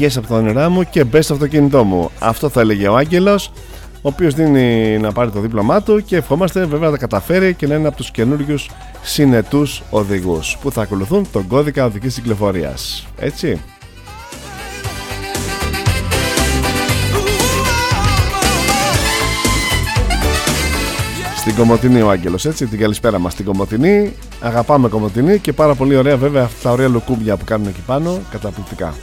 Βγες από το όνειρά μου και μπες στο αυτοκίνητό μου. Αυτό θα έλεγε ο Άγγελος, ο οποίος δίνει να πάρει το δίπλωμά του και ευχόμαστε βέβαια να τα καταφέρει και να είναι από τους καινούριους συνετούς οδηγούς που θα ακολουθούν τον κώδικα οδικής κυκλοφορίας. Έτσι. Στην Κομωτινή ο Άγγελος έτσι, την καλησπέρα μας στην Κομωτινή Αγαπάμε Κομωτινή και πάρα πολύ ωραία βέβαια αυτά τα ωραία λουκούμπια που κάνουν εκεί πάνω Καταπληκτικά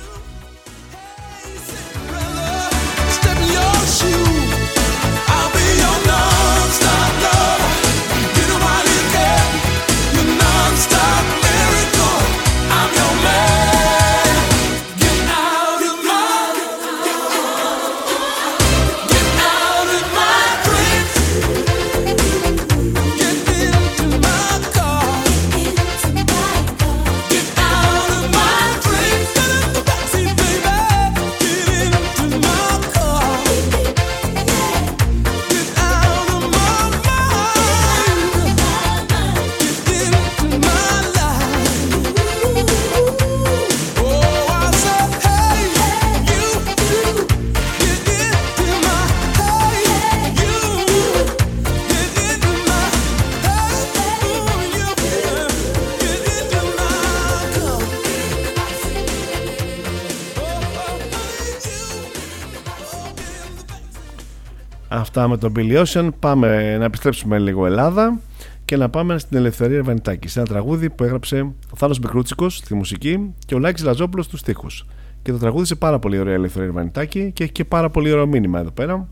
με τον Billy Ocean. Πάμε να επιστρέψουμε λίγο Ελλάδα και να πάμε στην Ελευθερία Βανιτάκη. Σε ένα τραγούδι που έγραψε ο Θάνος Μπεκρούτσικος στη μουσική και ο Λάκης Λαζόπουλος στους στίχους. Και το τραγούδι σε πάρα πολύ ωραία Ελευθερία Βανιτάκη και έχει και πάρα πολύ ωραίο μήνυμα εδώ πέρα.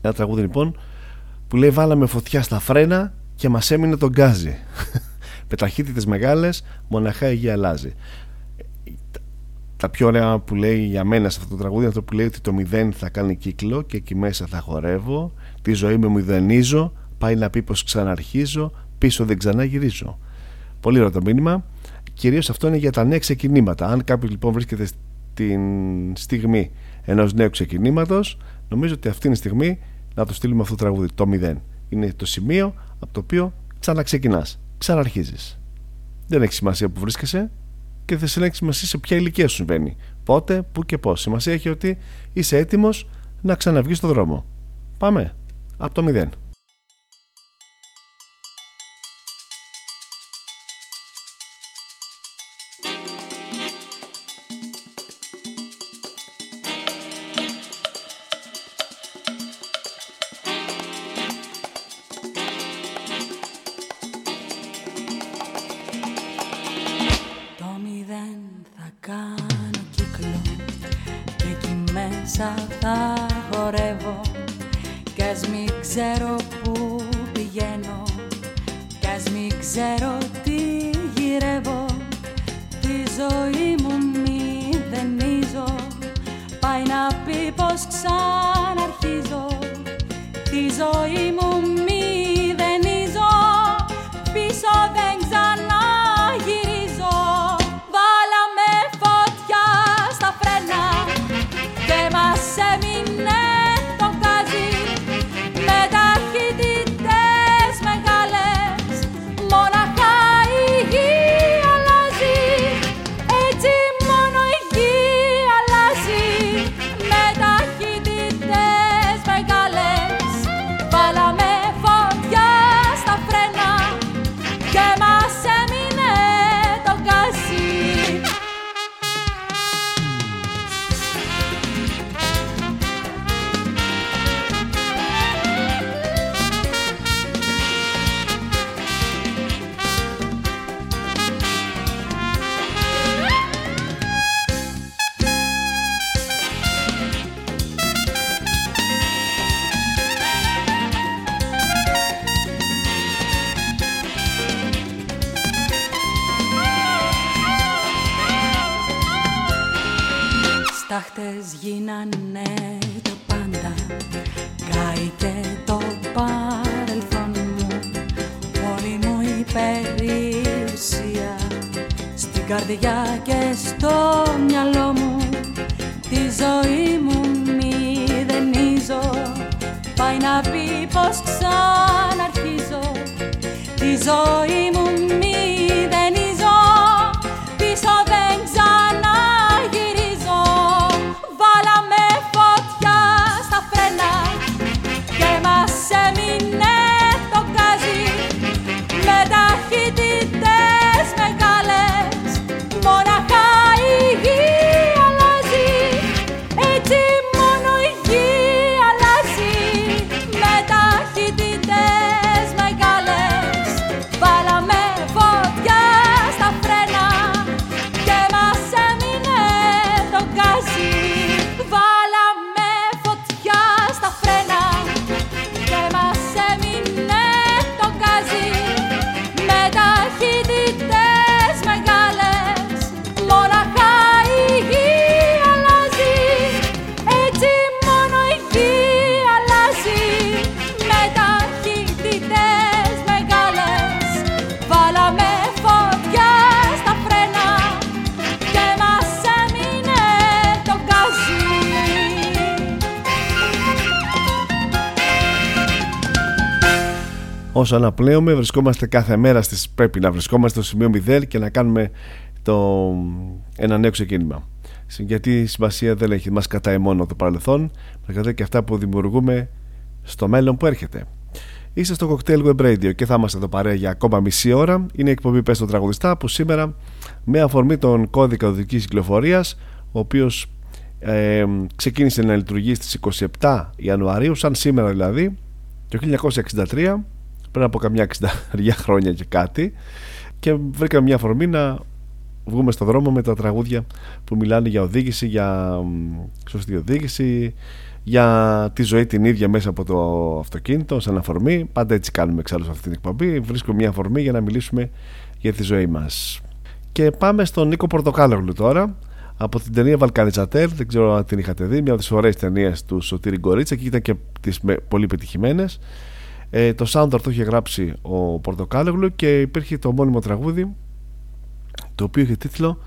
Ένα τραγούδι λοιπόν που λέει βάλαμε φωτιά στα φρένα και μας έμεινε τον γκάζι. Με ταχύτητες μεγάλες μοναχά η γη αλλάζει. Τα πιο ωραία που λέει για μένα σε αυτό το τραγούδι είναι αυτό που λέει ότι το μηδέν θα κάνει κύκλο και εκεί μέσα θα χορεύω. Τη ζωή μου μηδενίζω. Πάει να πει πως ξαναρχίζω. Πίσω δεν ξαναγυρίζω. Πολύ ωραίο το μήνυμα. Κυρίως αυτό είναι για τα νέα ξεκινήματα. Αν κάποιος λοιπόν βρίσκεται στην στιγμή ενός νέου ξεκινήματος, νομίζω ότι αυτή είναι η στιγμή να το στείλουμε αυτό το τραγούδι. Το μηδέν. Είναι το σημείο από το οποίο ξαναξεκινάς. Ξαναρχίζεις. Δεν έχει σημασία που βρίσκεσαι και δεν σε έχει σημασία σε ποια ηλικία σου συμβαίνει. Πότε, πού και πώς. Σημασία έχει ότι είσαι έτοιμος να ξαναβγείς στο δρόμο. Πάμε. Από το μηδέν. Όσο αναπλέουμε βρισκόμαστε κάθε μέρα στις πρέπει να βρισκόμαστε στο σημείο 0 και να κάνουμε το, ένα νέο ξεκίνημα. Γιατί η σημασία δεν έχει μας κατάει μόνο το παρελθόν αλλά και αυτά που δημιουργούμε στο μέλλον που έρχεται. Είστε στο Cocktail Web Radio και θα είμαστε εδώ παρέα για ακόμα μισή ώρα. Είναι η εκπομπή Πες στον Τραγουδιστά που σήμερα με αφορμή τον κώδικα οδικής κυκλοφορίας ο οποίος ε, ξεκίνησε να λειτουργεί στις 27 Ιανουαρίου σαν σήμερα δηλαδή το 1963 πριν από καμιά 60 χρόνια και κάτι και βρήκαμε μια αφορμή να βγούμε στο δρόμο με τα τραγούδια που μιλάνε για οδήγηση, για σωστή οδήγηση, για τη ζωή την ίδια μέσα από το αυτοκίνητο, σαν αφορμή. Πάντα έτσι κάνουμε εξάλλου σε αυτή την εκπομπή. Βρίσκουμε μια αφορμή για να μιλήσουμε για τη ζωή μας. Και πάμε στον Νίκο Πορτοκάλογλου τώρα από την ταινία Βαλκανιζατέρ. Δεν ξέρω αν την είχατε δει. Μια από τις ωραίες ταινίες του Σωτήρη Γκορίτσα και ήταν και τις πολύ πετυχημένες. Ε, το soundtrack το είχε γράψει ο Πορτοκάλογλου και υπήρχε το μόνιμο τραγούδι το οποίο είχε τίτλο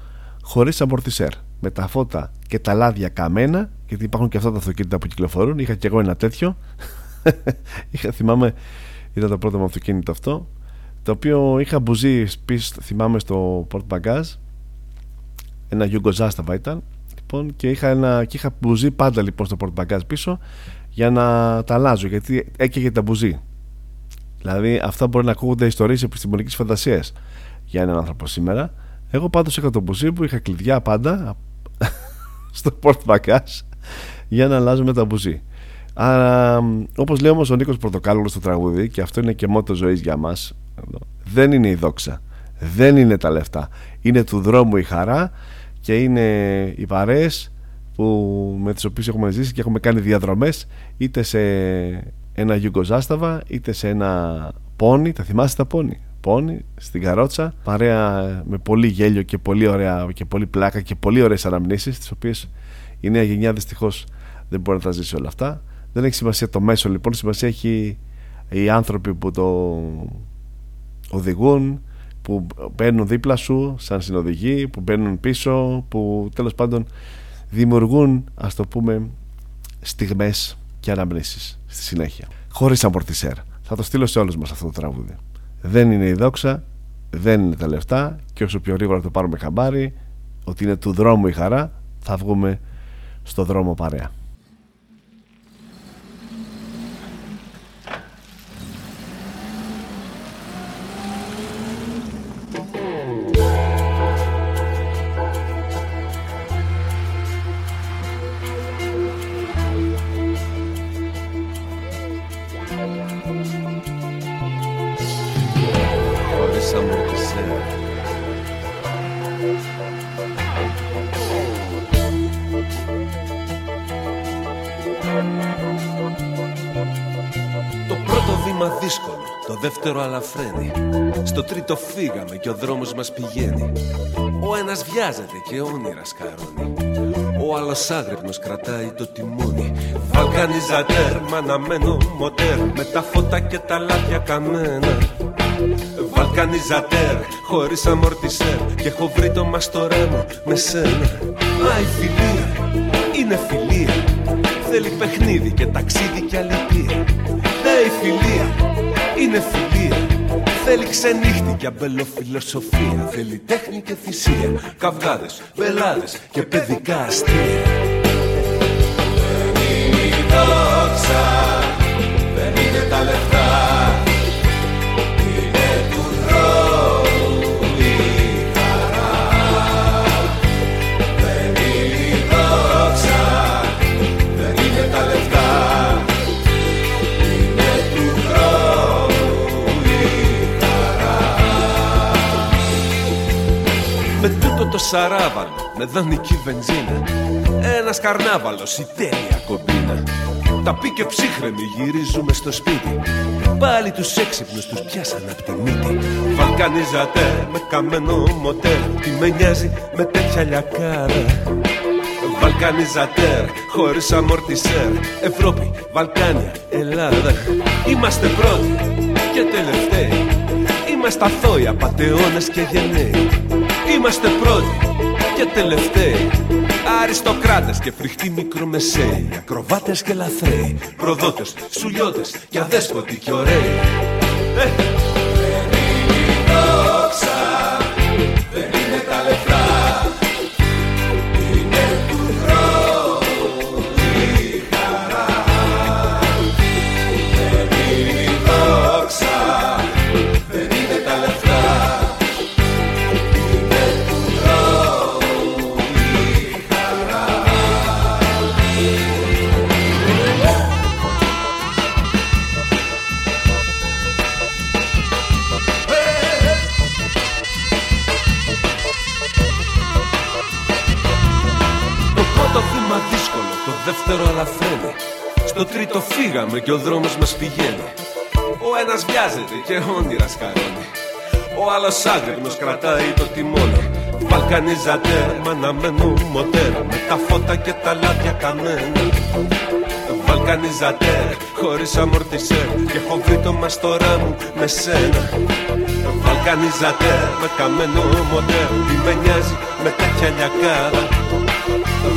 Χωρίς αμορτισέρ με τα φώτα και τα λάδια καμένα γιατί υπάρχουν και αυτά τα αυτοκίνητα που κυκλοφορούν είχα και εγώ ένα τέτοιο. Είχα, θυμάμαι ήταν το πρώτο μου αυτοκίνητο αυτό το οποίο είχα μπουζί πίσω θυμάμαι στο port bagage ένα Yugo Zastava ήταν λοιπόν, και, είχα ένα, και είχα μπουζί πάντα λοιπόν στο port bagage πίσω για να τα αλλάζω γιατί έκαιγε τα μπουζί δηλαδή αυτά μπορεί να ακούγονται ιστορίες επιστημονικής φαντασίας για έναν άνθρωπο σήμερα εγώ πάντως είχα το μπουζί που είχα κλειδιά πάντα στο port bagage για να αλλάζουμε τα μπουζί. Άρα, όπως λέει όμως ο Νίκος Πορτοκάλογλος στο τραγούδι και αυτό είναι και μότο ζωής για μας δεν είναι η δόξα δεν είναι τα λεφτά είναι του δρόμου η χαρά και είναι οι παρέες που, με τις οποίες έχουμε ζήσει και έχουμε κάνει διαδρομές είτε σε ένα Γιουγκοζάσταβα είτε σε ένα πόνι τα θυμάστε τα πόνι; Πόνι στην καρότσα παρέα με πολύ γέλιο και πολύ ωραία και πολύ πλάκα και πολύ ωραίες αναμνήσεις τις οποίες η νέα γενιά δυστυχώς δεν μπορεί να τα ζήσει όλα αυτά. Δεν έχει σημασία το μέσο λοιπόν σημασία έχει οι άνθρωποι που το οδηγούν που μπαίνουν δίπλα σου σαν συνοδηγοί που μπαίνουν πίσω που τέλος πάντων δημιουργούν ας το πούμε στιγμές και αναμνήσεις στη συνέχεια. Χωρίς αμορτισέρ. Θα το στείλω σε όλους μας αυτό το τραγούδι. Δεν είναι η δόξα δεν είναι τα λεφτά και όσο πιο γρήγορα το πάρουμε χαμπάρι ότι είναι του δρόμου η χαρά θα βγούμε στο δρόμο παρέα δεύτερο αλαφραίνει Στο τρίτο φύγαμε και ο δρόμος μας πηγαίνει. Ο ένας βιάζεται και όνειρας σκαρώνει. Ο άλλος άγρυπνος κρατάει το τιμόνι. Βαλκανιζατέρ, μαναμένο μοτέρ Με τα φώτα και τα λάδια καμένα. Βαλκανιζατέρ, χωρίς αμορτισέρ Και έχω βρει το μαστορέ μου με σένα. Μα η φιλία είναι φιλία. Θέλει παιχνίδι και ταξίδι και αλήθεια Ναι η φιλία είναι φιλία Θέλει ξενύχτη και αμπελοφιλοσοφία Θέλει τέχνη και θυσία. Καυγάδες, βελάδες και παιδικά αστεία. Δεν είναι η δόξα Δεν είναι τα λεφτά σαράβαλο με δανεική βενζίνα. Ένας καρνάβαλος η τέλεια κομπίνα. Τα πήκε ψύχρεμοι γυρίζουμε στο σπίτι. Πάλι τους έξυπνους τους πιάσαν απ' τη μύτη. Βαλκανιζατέ με καμένο μοτέλ Τι με νοιάζει με τέτοια λιακάρα. Βαλκανιζατέρ, χωρίς αμορτισέρ. Ευρώπη, Βαλκάνια, Ελλάδα. Είμαστε πρώτοι και τελευταίοι. Είμαστε αθώοι, απατεώνες και γενναίοι Είμαστε πρώτοι και τελευταίοι Αριστοκράτες και φρικτοί μικρομεσαίοι Ακροβάτες και λαθρέοι Προδότες, σουλιώτες και αδέσποτοι και ωραίοι Ε. φύγαμε και ο δρόμος μας πηγαίνει. Ο ένας βιάζεται και όνειρας σκαρώνει Ο άλλος άγρυπνος κρατάει το τιμόνι. Βαλκανιζατέρ με αναμένο μοτέρ. Με τα φώτα και τα λάδια καμένα. Βαλκανιζατέρ χωρίς αμορτισέρ Και έχω βρει το μαστορά μου με σένα. Βαλκανιζατέρ με καμένο μοτέρ. Τι με νοιάζει με τέτοια λιακάδα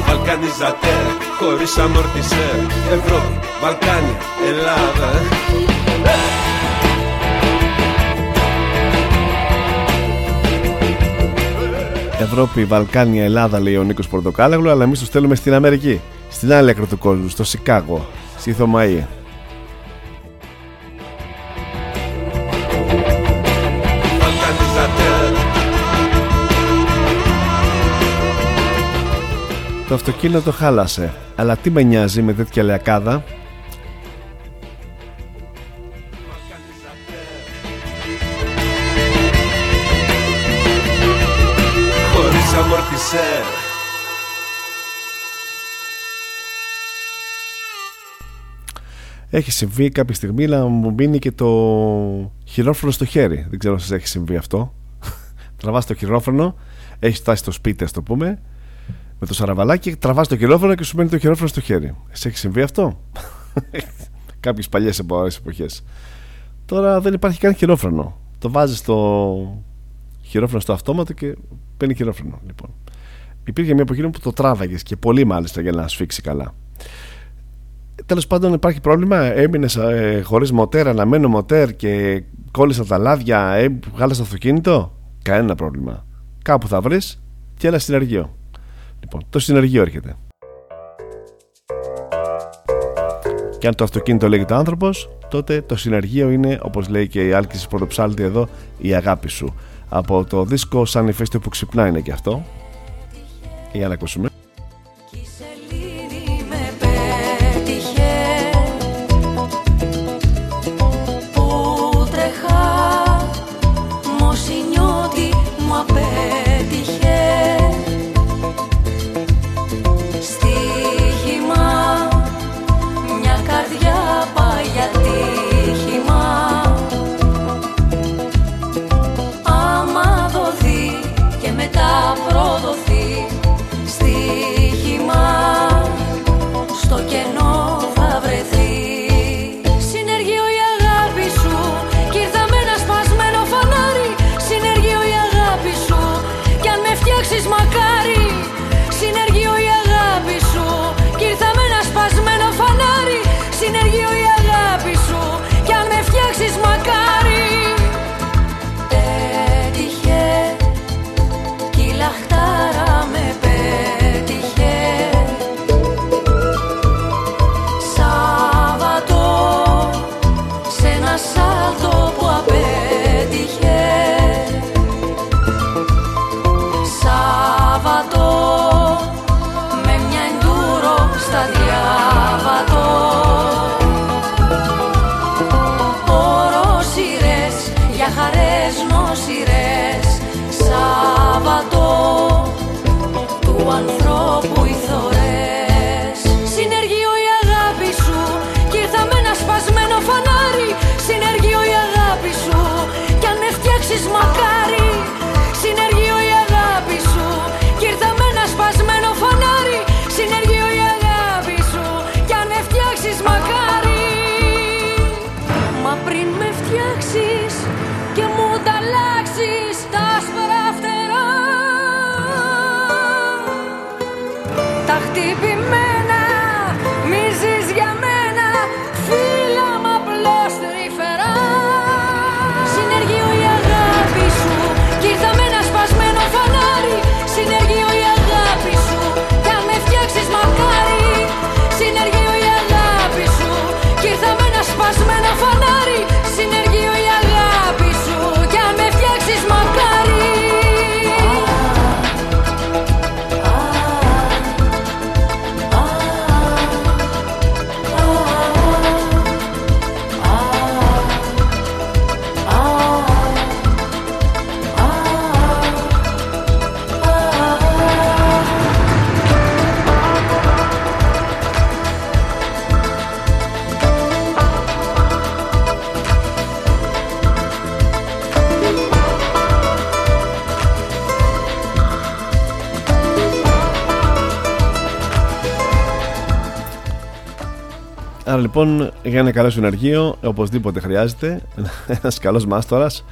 Βαλκανιζατέρ χωρίς αμορτισέρ Ευρώπη, Βαλκάνια, Ελλάδα Ευρώπη, Βαλκάνια, Ελλάδα, λέει ο Νίκος Πορτοκάλαγλου, αλλά εμείς τους στέλνουμε στην Αμερική. Στην άλλη άκρη του κόσμου, στο Σικάγο, στη Θωμαΐ. Το αυτοκίνητο χάλασε. Αλλά τι με νοιάζει με τέτοια λιακάδα; χωρίς αμορτισέρ Έχει συμβεί κάποια στιγμή να μου μείνει και το χειρόφρονο στο χέρι. Δεν ξέρω αν σας έχει συμβεί αυτό. Τραβάς το χειρόφρονο, έχεις φτάσει στο σπίτι, ας το πούμε, με το σαραβαλάκι, τραβάς το χειρόφρονο και σου μένει το χειρόφρονο στο χέρι. Σε έχεις συμβεί αυτό; Κάποιες παλιές εποχές. Τώρα δεν υπάρχει καν χειρόφρονο. Το βάζεις το χειρόφρονο στο αυτόματο και παίρνει χειρόφρονο. Λοιπόν. Υπήρχε μια εποχή που το τράβαγες και πολύ μάλιστα για να σφίξει καλά. Τέλος πάντων, υπάρχει πρόβλημα. Έμεινες ε, χωρίς μοτέρ, αναμένο μοτέρ και κόλλησα τα λάδια, ε, βγάλες το αυτοκίνητο; Κανένα πρόβλημα. Κάπου θα βρεις και ένα συνεργείο. Λοιπόν, το συνεργείο έρχεται. Και αν το αυτοκίνητο λέγεται άνθρωπος, τότε το συνεργείο είναι, όπως λέει και η Άλκης Πρωτοψάλτη εδώ, η αγάπη σου. Από το δίσκο Σαν ηφαίστειο που ξυπνά είναι και αυτό. Για να ακούσουμε. Λοιπόν για ένα καλό συνεργείο οπωσδήποτε χρειάζεται ένας καλός μάστορας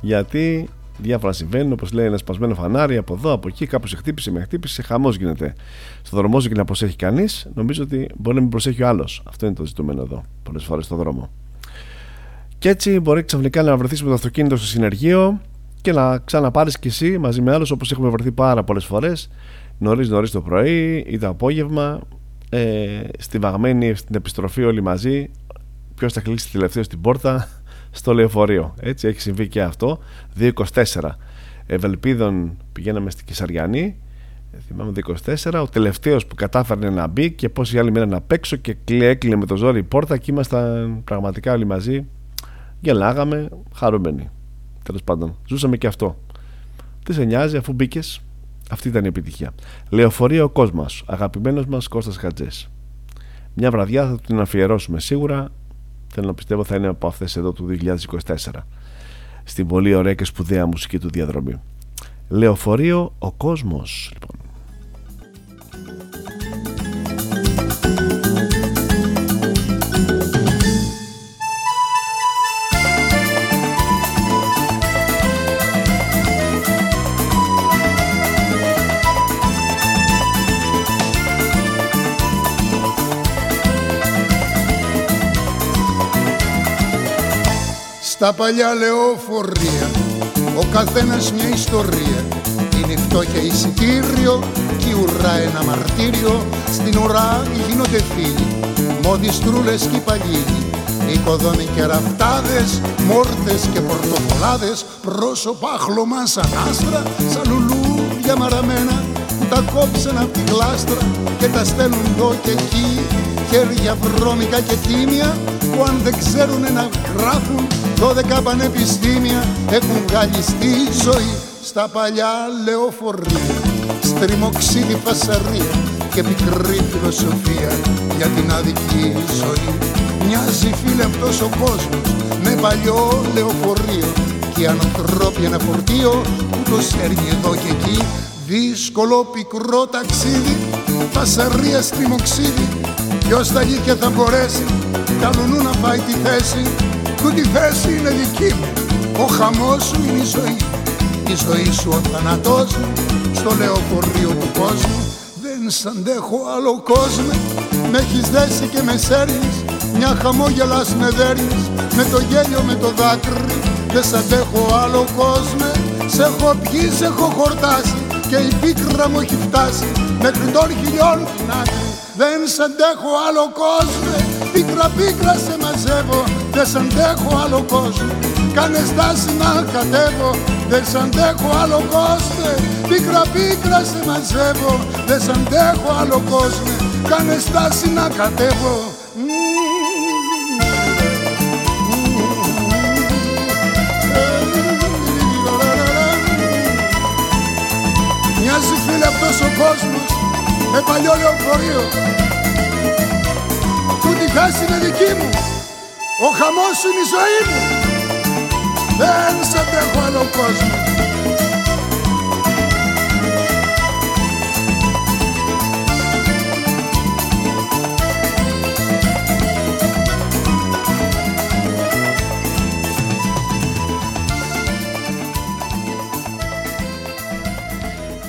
γιατί διάφορα συμβαίνουν όπως λέει ένα σπασμένο φανάρι από εδώ, από εκεί, κάπου σε χτύπησε, με χτύπησε, χαμός γίνεται. Στο δρόμο και να προσέχει κανείς, νομίζω ότι μπορεί να μην προσέχει ο άλλος. Αυτό είναι το ζητούμενο εδώ, πολλές φορές στο δρόμο. Και έτσι μπορεί ξαφνικά να βρεθείς με το αυτοκίνητο στο συνεργείο και να ξαναπάρεις κι εσύ μαζί με άλλους όπως έχουμε βρεθεί πάρα πολλές φορές νωρίς νωρίς το πρωί ή το απόγευμα ε, στιβαγμένοι στην επιστροφή όλοι μαζί. Ποιος θα κλείσει τελευταίο στην πόρτα; Στο λεωφορείο. Έτσι έχει συμβεί και αυτό. 2.24 Ευελπίδων πηγαίναμε στην Κυσαριανή ε, θυμάμαι 24 ο τελευταίος που κατάφερε να μπει και πόσοι άλλοι μείναν απ' έξω και έκλεινε με το ζόρι η πόρτα και ήμασταν πραγματικά όλοι μαζί. Γελάγαμε χαρούμενοι. Τέλος πάντων ζούσαμε και αυτό. Τι σε νοιάζει αφού μπήκες; Αυτή ήταν η επιτυχία. Λεωφορείο Κόσμο, αγαπημένος μας Κώστας Χατζές. Μια βραδιά θα την αφιερώσουμε σίγουρα. Θέλω να πιστεύω θα είναι από αυτές εδώ του 2024. Στην πολύ ωραία και σπουδαία μουσική του διαδρομή. Λεωφορείο ο κόσμος λοιπόν. Στα παλιά λεωφορεία ο καθένας μια ιστορία. Η νυχτώχεια εισιτήριο και η ουρά ένα μαρτύριο. Στην ουρά γίνονται φίλοι, μοδιστρούλες και παλιοί Οικοδόμοι και ραφτάδες, μόρτες και πορτοφολάδες. Πρόσωπα χλωμά σαν άστρα, σαν λουλούδια μαραμένα Που τα κόψαν απ' την κλάστρα και τα στέλνουν εδώ και εκεί. Χέρια βρώμικα και τίμια που αν δεν ξέρουν να γράφουν δώδεκα πανεπιστήμια έχουν βγάλει στη ζωή στα παλιά λεωφορεία στριμοξίδι φασαρία και πικρή φιλοσοφία για την αδική ζωή. Μοιάζει φίλε αυτός ο κόσμος με παλιό λεωφορείο και ανθρωπι ένα φορτίο που το σέρνει εδώ και εκεί. Δύσκολο πικρό ταξίδι φασαρία στριμοξίδι ποιος τα αλήθεια θα μπορέσει καλουνού να πάει τη θέση που τη θέση είναι δική μου Ο χαμός σου είναι η ζωή. Η ζωή σου ο θάνατός μου Στο λεωφορείο του κόσμου. Δεν σ' αντέχω άλλο κόσμο. Με έχεις δέσει και με σέρνεις Μια χαμόγελας με δέρνεις Με το γέλιο με το δάκρυ Δεν σ' αντέχω άλλο κόσμο. Σε έχω πιει, σε έχω χορτάσει Και η πίκρα μου έχει φτάσει. Μέχρι των χιλιών την άκρη Δεν σ' αντέχω άλλο κόσμο Πίκρα πίκρα σε μαζεύω δεν σ' αντέχω άλλο κόσμο. Κάνε στάση να κατέβω Δεν σ' αντέχω άλλο κόσμο. Πίκρα πίκρα σε μαζεύω Δεν σ' αντέχω άλλο κόσμο. Κάνε στάση να κατέβω. Μοιάζει φίλε αυτός ο κόσμος με παλιό λεωφορείο Του τη χάση είναι δική μου. Ο χαμός σου είναι η ζωή μου. Δεν σε αντέχω άλλο κόσμο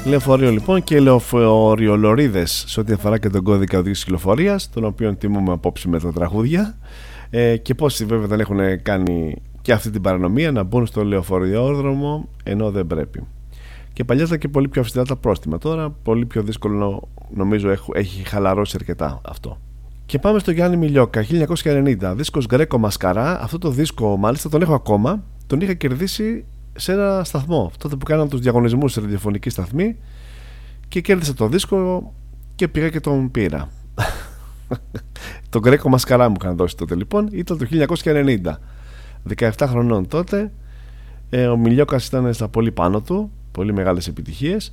Λεωφορείο λοιπόν και λεωφορειολορίδε σε ό,τι αφορά και τον κώδικα οδήγηση κυκλοφορίας, τον οποίο τιμούμε απόψε με τα τραγούδια ε, και πόσοι βέβαια δεν έχουν κάνει και αυτή την παρανομία να μπουν στο λεωφοριόδρομο ενώ δεν πρέπει. Και παλιάς ήταν και πολύ πιο αυστηρά τα πρόστιμα. Τώρα πολύ πιο δύσκολο νομίζω έχει χαλαρώσει αρκετά αυτό. Και πάμε στο Γιάννη Μιλιόκα, 1990, δίσκος Γκρέκο Μασκαρά. Αυτό το δίσκο μάλιστα τον έχω ακόμα. Τον είχα κερδίσει σε ένα σταθμό. Τότε που κάναμε τους διαγωνισμούς σε ραδιοφωνική σταθμή και κέρδισα το δίσκο και πήγα και τον πήρα. τον Γκρέκο Μασκαρά μου είχαν δώσει τότε λοιπόν. Ήταν το 1990. 17 χρονών τότε. Ε, ο Μιλιόκας ήταν στα πολύ πάνω του. Πολύ μεγάλες επιτυχίες.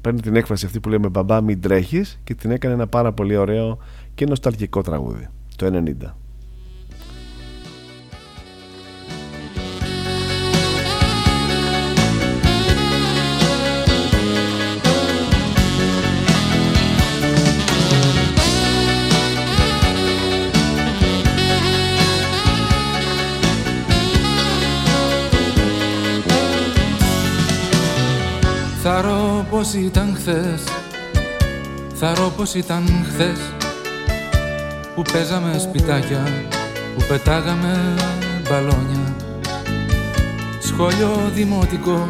Παίρνει την έκφραση αυτή που λέμε Μπαμπά, μην τρέχεις και την έκανε ένα πάρα πολύ ωραίο και νοσταλγικό τραγούδι το 90. Ρω πως ήταν χθες. Θα ρω πως ήταν χθες. Που παίζαμε σπιτάκια Που πετάγαμε μπαλόνια. Σχόλιο δημοτικό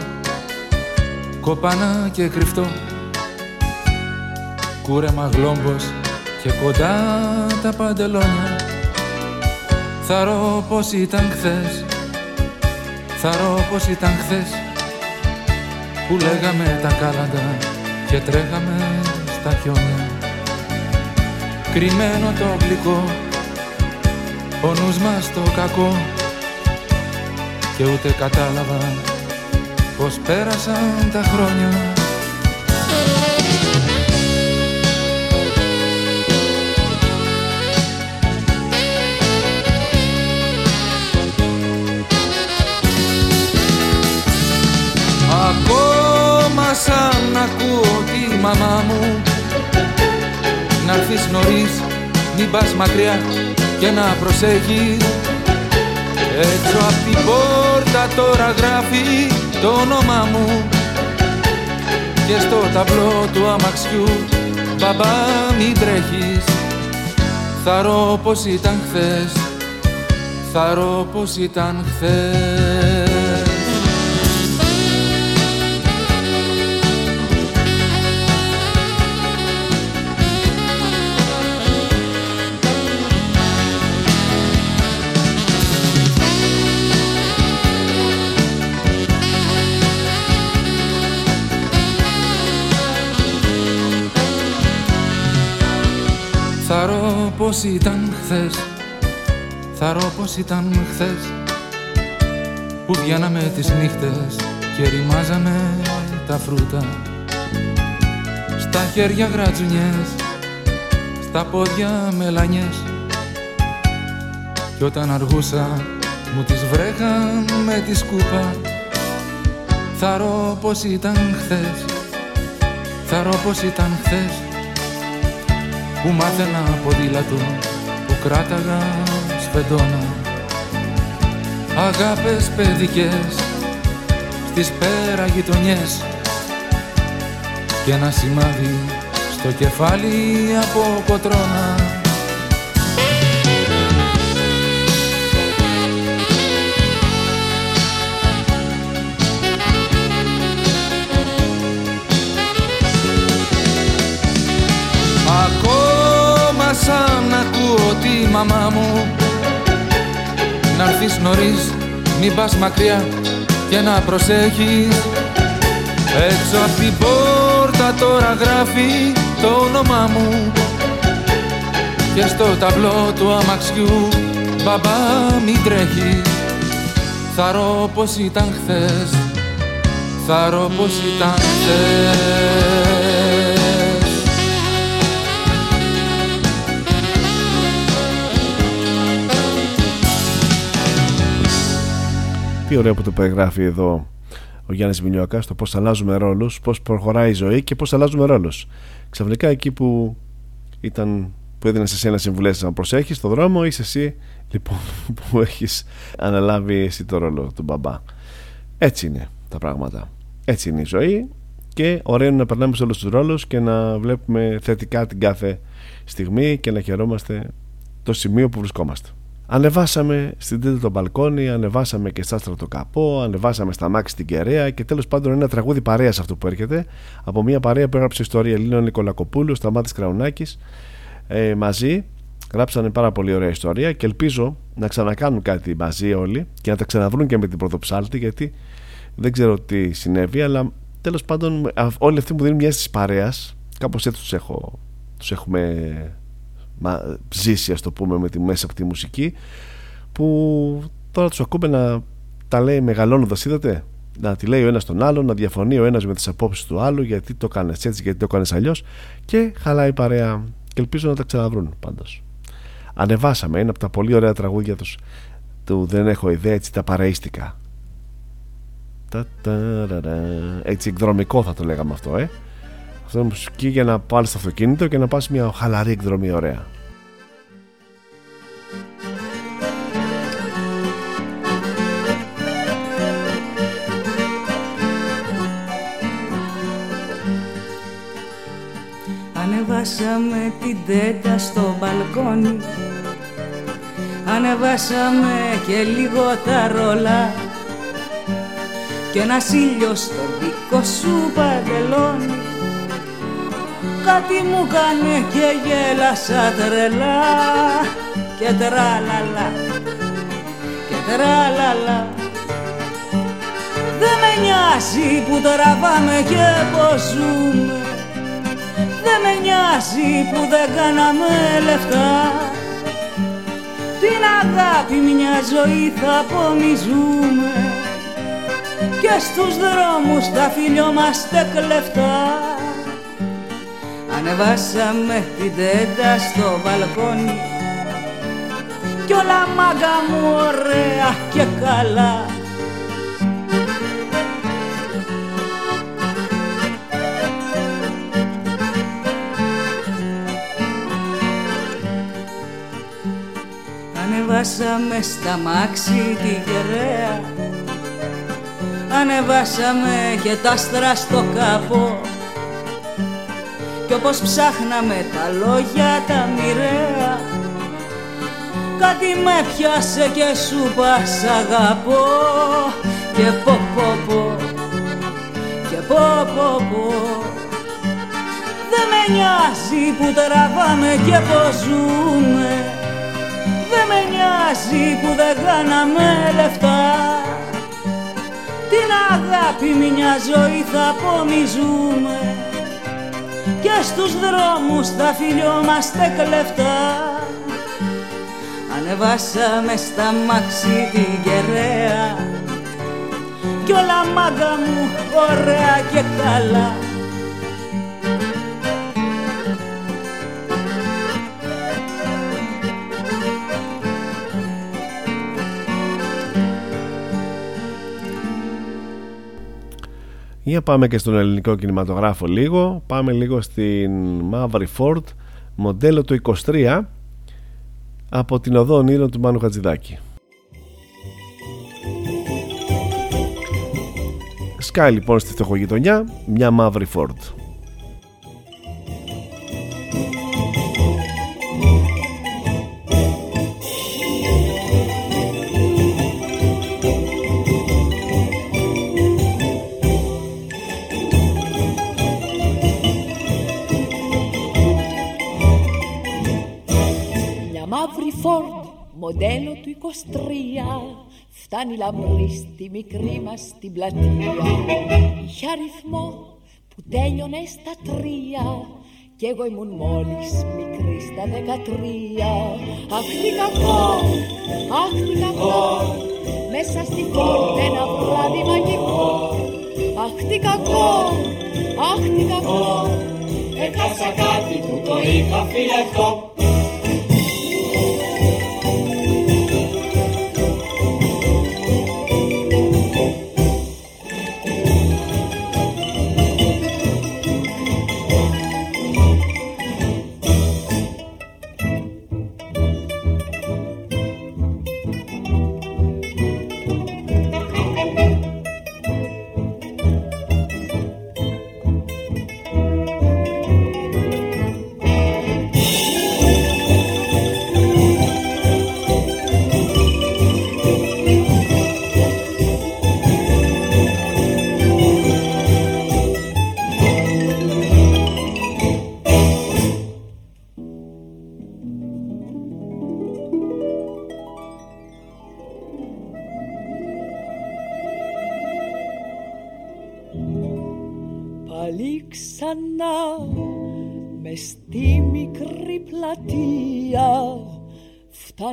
Κοπάνα και κρυφτό. Κούρεμα γλόμπος Και κοντά τα παντελόνια. Θα ρω πως ήταν χθες. Θα ρω πως ήταν χθες που λέγαμε τα κάλαντα και τρέχαμε στα χιόνια. Κρυμμένο το γλυκό ο νους μας το κακό. Και ούτε κατάλαβα πως πέρασαν τα χρόνια. Ακόμα σαν ακούω τη μαμά μου. Να έρθεις νωρίς, μην πας μακριά και να προσέχεις. Έξω απ' την πόρτα τώρα γράφει το όνομά μου. Και στο ταμπλό του αμαξιού μπαμπά μην τρέχεις. Θα ρω πως ήταν χθες Θα ρω πως ήταν χθες πως ήταν χθες. Θα ρω πως ήταν χθες. Που βγαίναμε τις νύχτες Και ρημάζαμε τα φρούτα. Στα χέρια γρατζουνιές Στα πόδια μελανιές. Κι όταν αργούσα Μου τις βρέχαν με τη σκούπα. Θα ρω πως ήταν χθες. Θα ρω πως ήταν χθες που μάθαινα ποδήλατο που κράταγα σφεντόνα. Αγάπες παιδικές στις πέρα γειτονιές και ένα σημάδι στο κεφάλι από κοτρώνα Ακόμα σαν ακούω τη μαμά μου. Να έρθεις νωρίς, μην πας μακριά και να προσέχεις. Έξω απ' την πόρτα τώρα γράφει το όνομά μου. Και στο ταμπλό του αμαξιού μπαμπά μην τρέχεις. Θα ρω πως ήταν χθες Θα ρω πως ήταν χθες Τι ωραίο που το περιγράφει εδώ ο Γιάννης Μινιώκας το πώς αλλάζουμε ρόλους, πώς προχωράει η ζωή και πώς αλλάζουμε ρόλους. Ξαφνικά εκεί που ήταν που έδινες σε σένα συμβουλές να προσέχεις στον δρόμο είσαι εσύ λοιπόν που έχεις αναλάβει εσύ το ρόλο του μπαμπά. Έτσι είναι τα πράγματα. Έτσι είναι η ζωή και ωραίο είναι να περνάμε σε όλους τους ρόλους και να βλέπουμε θετικά την κάθε στιγμή και να χαιρόμαστε το σημείο που βρισκόμαστε. Ανεβάσαμε στην τρίτη το μπαλκόνι, ανεβάσαμε και στα το καπό, ανεβάσαμε στα μάξι την κεραία και τέλος πάντων ένα τραγούδι παρέας αυτό που έρχεται από μια παρέα που έγραψε ιστορία Ελλήνων Νικολακοπούλου, Σταμάτης Κραουνάκης ε, μαζί. Γράψανε πάρα πολύ ωραία ιστορία και ελπίζω να ξανακάνουν κάτι μαζί όλοι και να τα ξαναβρούν και με την πρωτοψάλτη γιατί δεν ξέρω τι συνέβη, αλλά τέλος πάντων όλοι αυτοί που δίνουν μια τη παρέας, κάπως έτσι τους έχω, τους έχουμε μα, ζήσει ας το πούμε με τη, μέσα από τη μουσική που τώρα τους ακούμε να τα λέει μεγαλώνοντας είδατε; Να τη λέει ο ένας τον άλλον να διαφωνεί ο ένας με τις απόψεις του άλλου γιατί το κάνεις έτσι γιατί το κάνεις αλλιώς και χαλάει παρέα. Και ελπίζω να τα ξαναβρούν πάντως. Ανεβάσαμε ένα από τα πολύ ωραία τραγούδια τους του δεν έχω ιδέα έτσι τα παραίστηκα έτσι εκδρομικό θα το λέγαμε αυτό ε αυτό είναι μουσική για να πάλι στο αυτοκίνητο και να πας μια χαλαρή εκδρομή ωραία. Ανεβάσαμε την τέτα στο μπαλκόνι. Ανεβάσαμε και λίγο τα ρολά Κι ένας ήλιος στο δικό σου παντελόνι Κάτι μου κάνε και γέλασα τρελά. Και τραλαλα Και τραλαλα Δεν με νοιάζει που τραβάμε και πως ζούμε. Δεν με νοιάζει που δεν κάναμε λεφτά. Την αγάπη μια ζωή θα απομιζούμε Και στους δρόμους τα φιλιόμαστε κλεφτά Ανεβάσαμε την τέντα στο μπαλκόνι. Κι όλα μάγκα μου ωραία και καλά. Ανεβάσαμε στα μάξι τη γεραία Ανεβάσαμε και τα άστρα στο καπό κι όπως ψάχναμε τα λόγια τα μοιραία Κάτι με πιάσε και σου πας αγαπώ. Και πω πω πω Και πω πω πω Δεν με νοιάζει που τραβάμε και πως ζούμε. Δεν με νοιάζει που δεν κάναμε λεφτά. Την αγάπη μια ζωή θα απομιζούμε και στους δρόμους θα φιλιόμαστε κλεφτά. Ανεβάσαμε στα μάξι την κεραία. Κι όλα μάγκα μου ωραία και καλά Για πάμε και στον ελληνικό κινηματογράφο λίγο. Πάμε λίγο στην Μαύρη Φόρτ, μοντέλο του 23 από την οδό ονείρων του Μάνου Χατζηδάκη. Σκάει λοιπόν στη φτωχογειτονιά μια μαύρη Φόρτ. μοντέλο του 23 Φτάνει λαμπρή στη μικρή μας την πλατεία. Είχε αριθμό που τέλειωνε στα τρία. Κι εγώ ήμουν μόλις μικρή στα δεκατρία. Αχ τι κακό, αχ τι κακό! Μέσα στη φόρτα ένα βράδυ μαγικό. Αχ τι κακό, αχ τι κακό! Έχασα κάτι που το είχα φυλακτό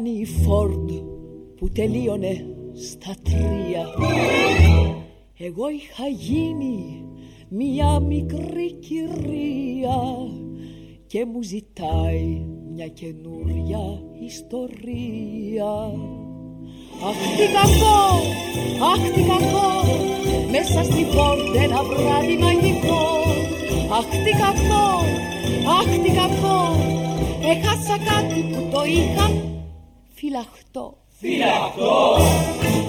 Φτάνει η Φόρντ που τελείωνε στα τρία. Εγώ είχα γίνει μια μικρή κυρία και μου ζητάει μια καινούρια ιστορία. Αχ τι κακό, αχ τι κακό Μέσα στη Φόρντ ένα βράδυ μαγικό. Αχ τι κακό, αχ τι κακό Έχασα κάτι που το είχα φυλαχτώ. Φυλαχτώ,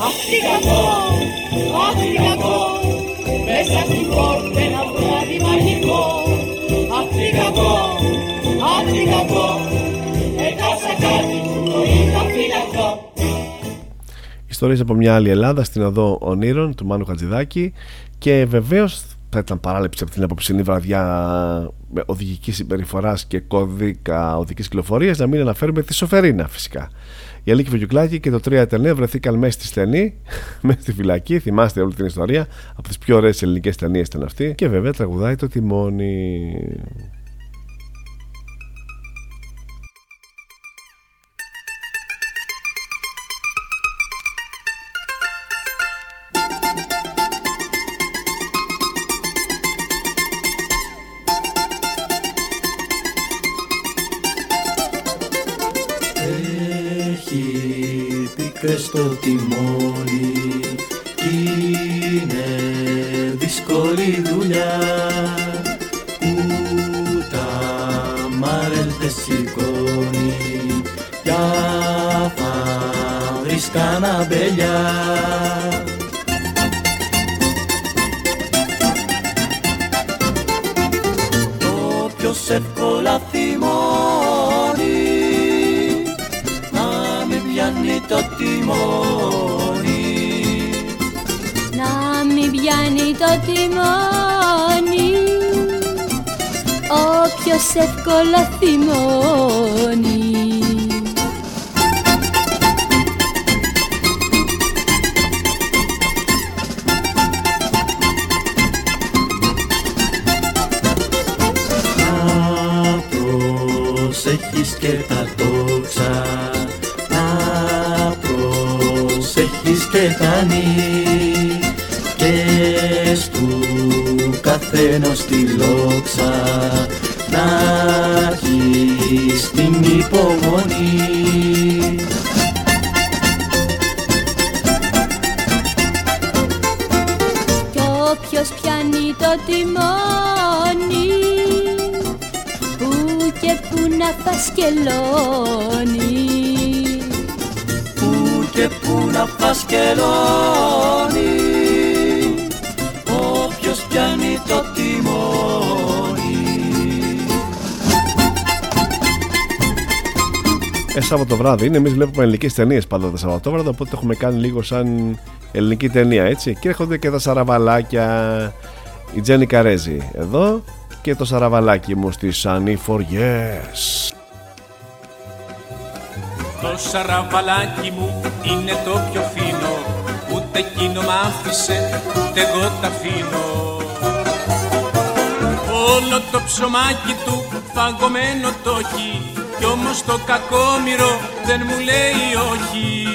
αχτυγακό, αχτυγακό, μέσα στην πόρτα ένα βράδυ μαγικό. Αχτυγακό, αχτυγακό, έκασα κάτι που το είχα φυλαχτώ. Ιστορίες από μια άλλη Ελλάδα στην Αδό Ονείρων του Μάνου Χατζηδάκη και βεβαίως θα ήταν παράληψη από την απόψινή βραδιά με οδηγικής συμπεριφοράς και κώδικα οδική κυκλοφορία να μην αναφέρουμε τη Σοφερίνα φυσικά. Η Αλίκη Φεγγιουκλάκη και το 3 ταινία βρεθήκαν μέσα στη στενή, μέσα στη φυλακή. Θυμάστε όλη την ιστορία. Από τις πιο ωραίες ελληνικές ταινίες ήταν αυτή. Και βέβαια τραγουδάει το τιμόνι. Στο εύκολα θυμώνει Να προσέχεις και τα τόξα. Και και στου καθένας τη λόξα. να έχεις την υπομονή. Κι όποιος πιάνει το τιμόνι που και που να φασκελώνει. Και που να φασκελώνει Ε, Σάββατο βράδυ είναι, εμείς βλέπουμε ελληνικές ταινίες πάντα τα Σαββατόβραδα, οπότε έχουμε κάνει λίγο σαν ελληνική ταινία έτσι. Και έρχονται και τα σαραβαλάκια. Η Τζένι Καρέζη εδώ και το σαραβαλάκι μου στη Sunny for Yes. Το σαραβαλάκι μου είναι το πιο φίνο Ούτε εκείνο μ' άφησε, ούτε εγώ τα αφήνω Όλο το ψωμάκι του φαγωμένο το έχει Κι όμως το κακόμοιρο δεν μου λέει όχι.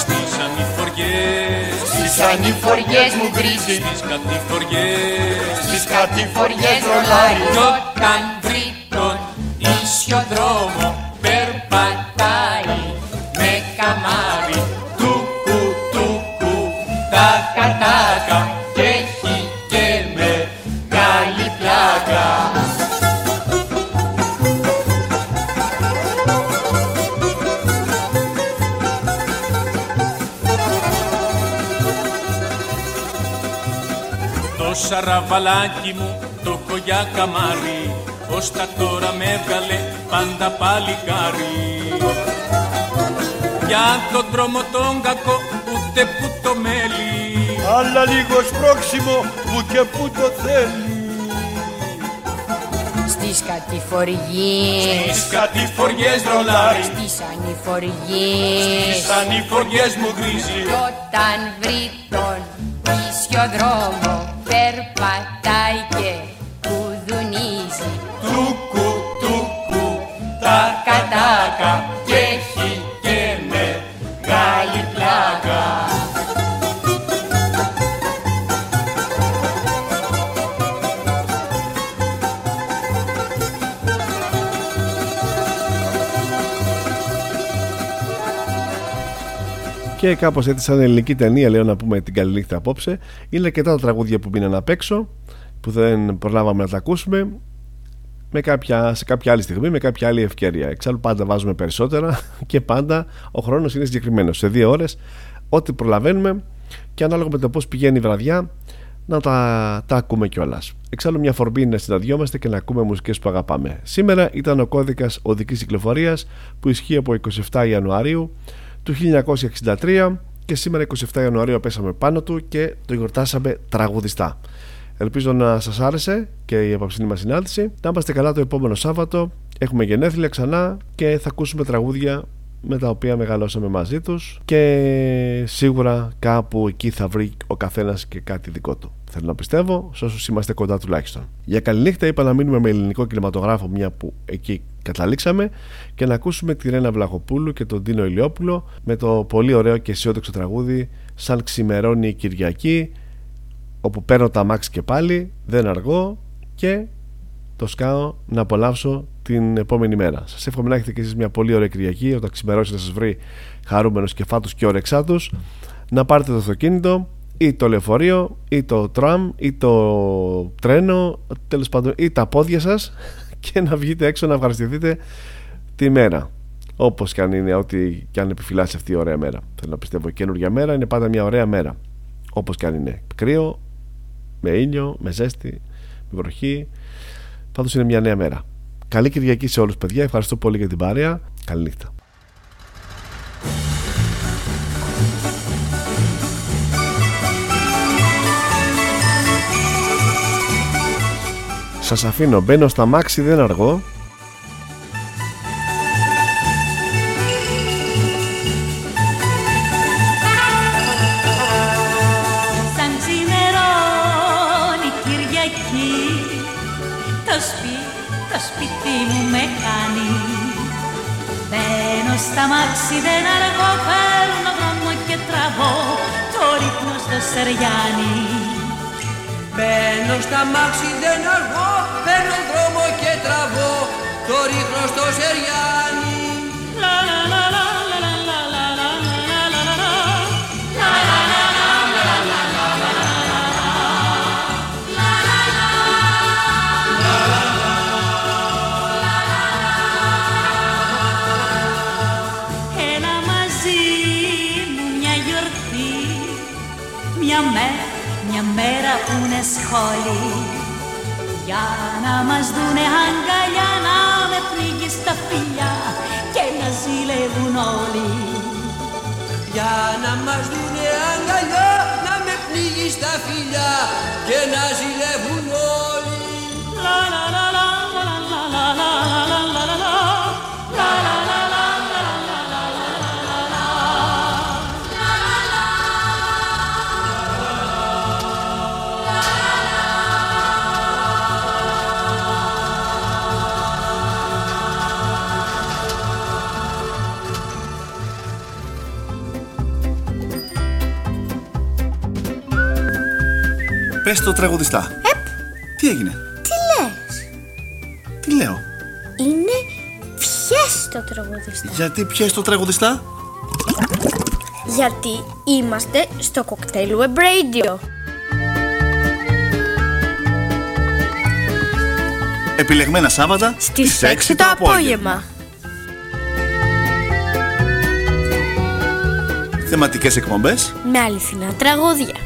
Στις ανηφοριές Στις ανηφοριές μου βρίζει. Στις κατηφοριές Στις κατηφοριές ρολάρι. Κι όταν βρει τον ίσιο δρόμο περπατάει σαραβαλάκι μου το έχω για καμάρι. Ως τα τώρα με έβγαλε πάντα παλικάρι Για τον δρόμο τον κακό ούτε που το μέλι. Αλλά λίγος σπρώξιμο που και που το θέλει. Στις κατηφοριές. Στις κατηφοριές ρολάρι. Στις ανηφοριές. Στις ανηφοριές μου γκρίζει Κι όταν βρει τον ίσιο δρόμο περπατάει και Και κάπως έτσι, σαν ελληνική ταινία, λέω να πούμε την καλή νύχτα απόψε. Είναι αρκετά τα τραγούδια που μείναν απ' έξω, που δεν προλάβαμε να τα ακούσουμε. Με κάποια, σε κάποια άλλη στιγμή, με κάποια άλλη ευκαιρία. Εξάλλου, πάντα βάζουμε περισσότερα και πάντα ο χρόνος είναι συγκεκριμένος. Σε δύο ώρες, ό,τι προλαβαίνουμε και ανάλογα με το πώς πηγαίνει η βραδιά, να τα, τα ακούμε κιόλας. Εξάλλου, μια φορμή είναι να συναντιόμαστε και να ακούμε μουσικές που αγαπάμε. Σήμερα ήταν ο κώδικας οδικής κυκλοφορίας που ισχύει από 27 Ιανουαρίου του 1963 και σήμερα 27 Ιανουαρίου πέσαμε πάνω του και το γιορτάσαμε τραγουδιστά. Ελπίζω να σας άρεσε και η απαψινή μας συνάντηση. Να είμαστε καλά το επόμενο Σάββατο. Έχουμε γενέθλια ξανά και θα ακούσουμε τραγούδια με τα οποία μεγαλώσαμε μαζί τους και σίγουρα κάπου εκεί θα βρει ο καθένας και κάτι δικό του. Θέλω να πιστεύω, σε όσους είμαστε κοντά τουλάχιστον. Για καληνύχτα είπα να μείνουμε με ελληνικό κινηματογράφο μια που εκεί καταλήξαμε και να ακούσουμε τη Ρένα Βλαχοπούλου και τον Τίνο Ηλιόπουλο με το πολύ ωραίο και αισιόδοξο τραγούδι «Σαν ξημερώνει η Κυριακή» όπου παίρνω τα μάξι και πάλι, δεν αργώ και το σκάω να απολαύσω την επόμενη μέρα. Σας εύχομαι να έχετε και εσείς μια πολύ ωραία Κυριακή. Όταν ξημερώσει να σας βρει χαρούμενος και φάτους και όρεξάτους να πάρετε το αυτοκίνητο ή το λεωφορείο ή το τραμ ή το τρένο τέλος πάντων ή τα πόδια σας και να βγείτε έξω να ευχαριστηθείτε τη μέρα. Όπως και αν είναι ό,τι και αν επιφυλάσσει αυτή η ωραία μέρα. Θέλω να πιστεύω η καινούργια μέρα είναι πάντα μια ωραία μέρα. Όπως και αν είναι. Κρύο με ήλιο, με ζέστη με βροχή. Πάντως είναι μια νέα μέρα καλή Κυριακή σε όλους παιδιά. Ευχαριστώ πολύ για την παρέα. Καλή νύχτα Σας αφήνω, μπαίνω στα μάξι, δεν αργώ στα μάξι, δεν αργώ Παίρνω δρόμο και τραβώ Το ρίχνω στο Σεριάνι Μπαίνω στα μάξι δεν αργώ, παίρνω δρόμο και τραβώ, το ρίχνω στο Σεριάνι. Είναι σχόλη Για να μας δουνε αγκαλιά Να με πνίγεις στα φιλιά Και να ζηλεύουν όλοι. Για να μας δουνε αγκαλιά, να με πνίγεις στα φιλιά και να ζηλεύουν Πες το τραγουδιστά. Τι έγινε, Τι λες; Τι λέω; Είναι πιες το τραγουδιστά Γιατί πιες το τραγουδιστά; Γιατί είμαστε στο κοκτέιλ Web Radio Επιλεγμένα Σάββατα Στις 6 το απόγευμα Θεματικές εκπομπές Με αληθινά τραγούδια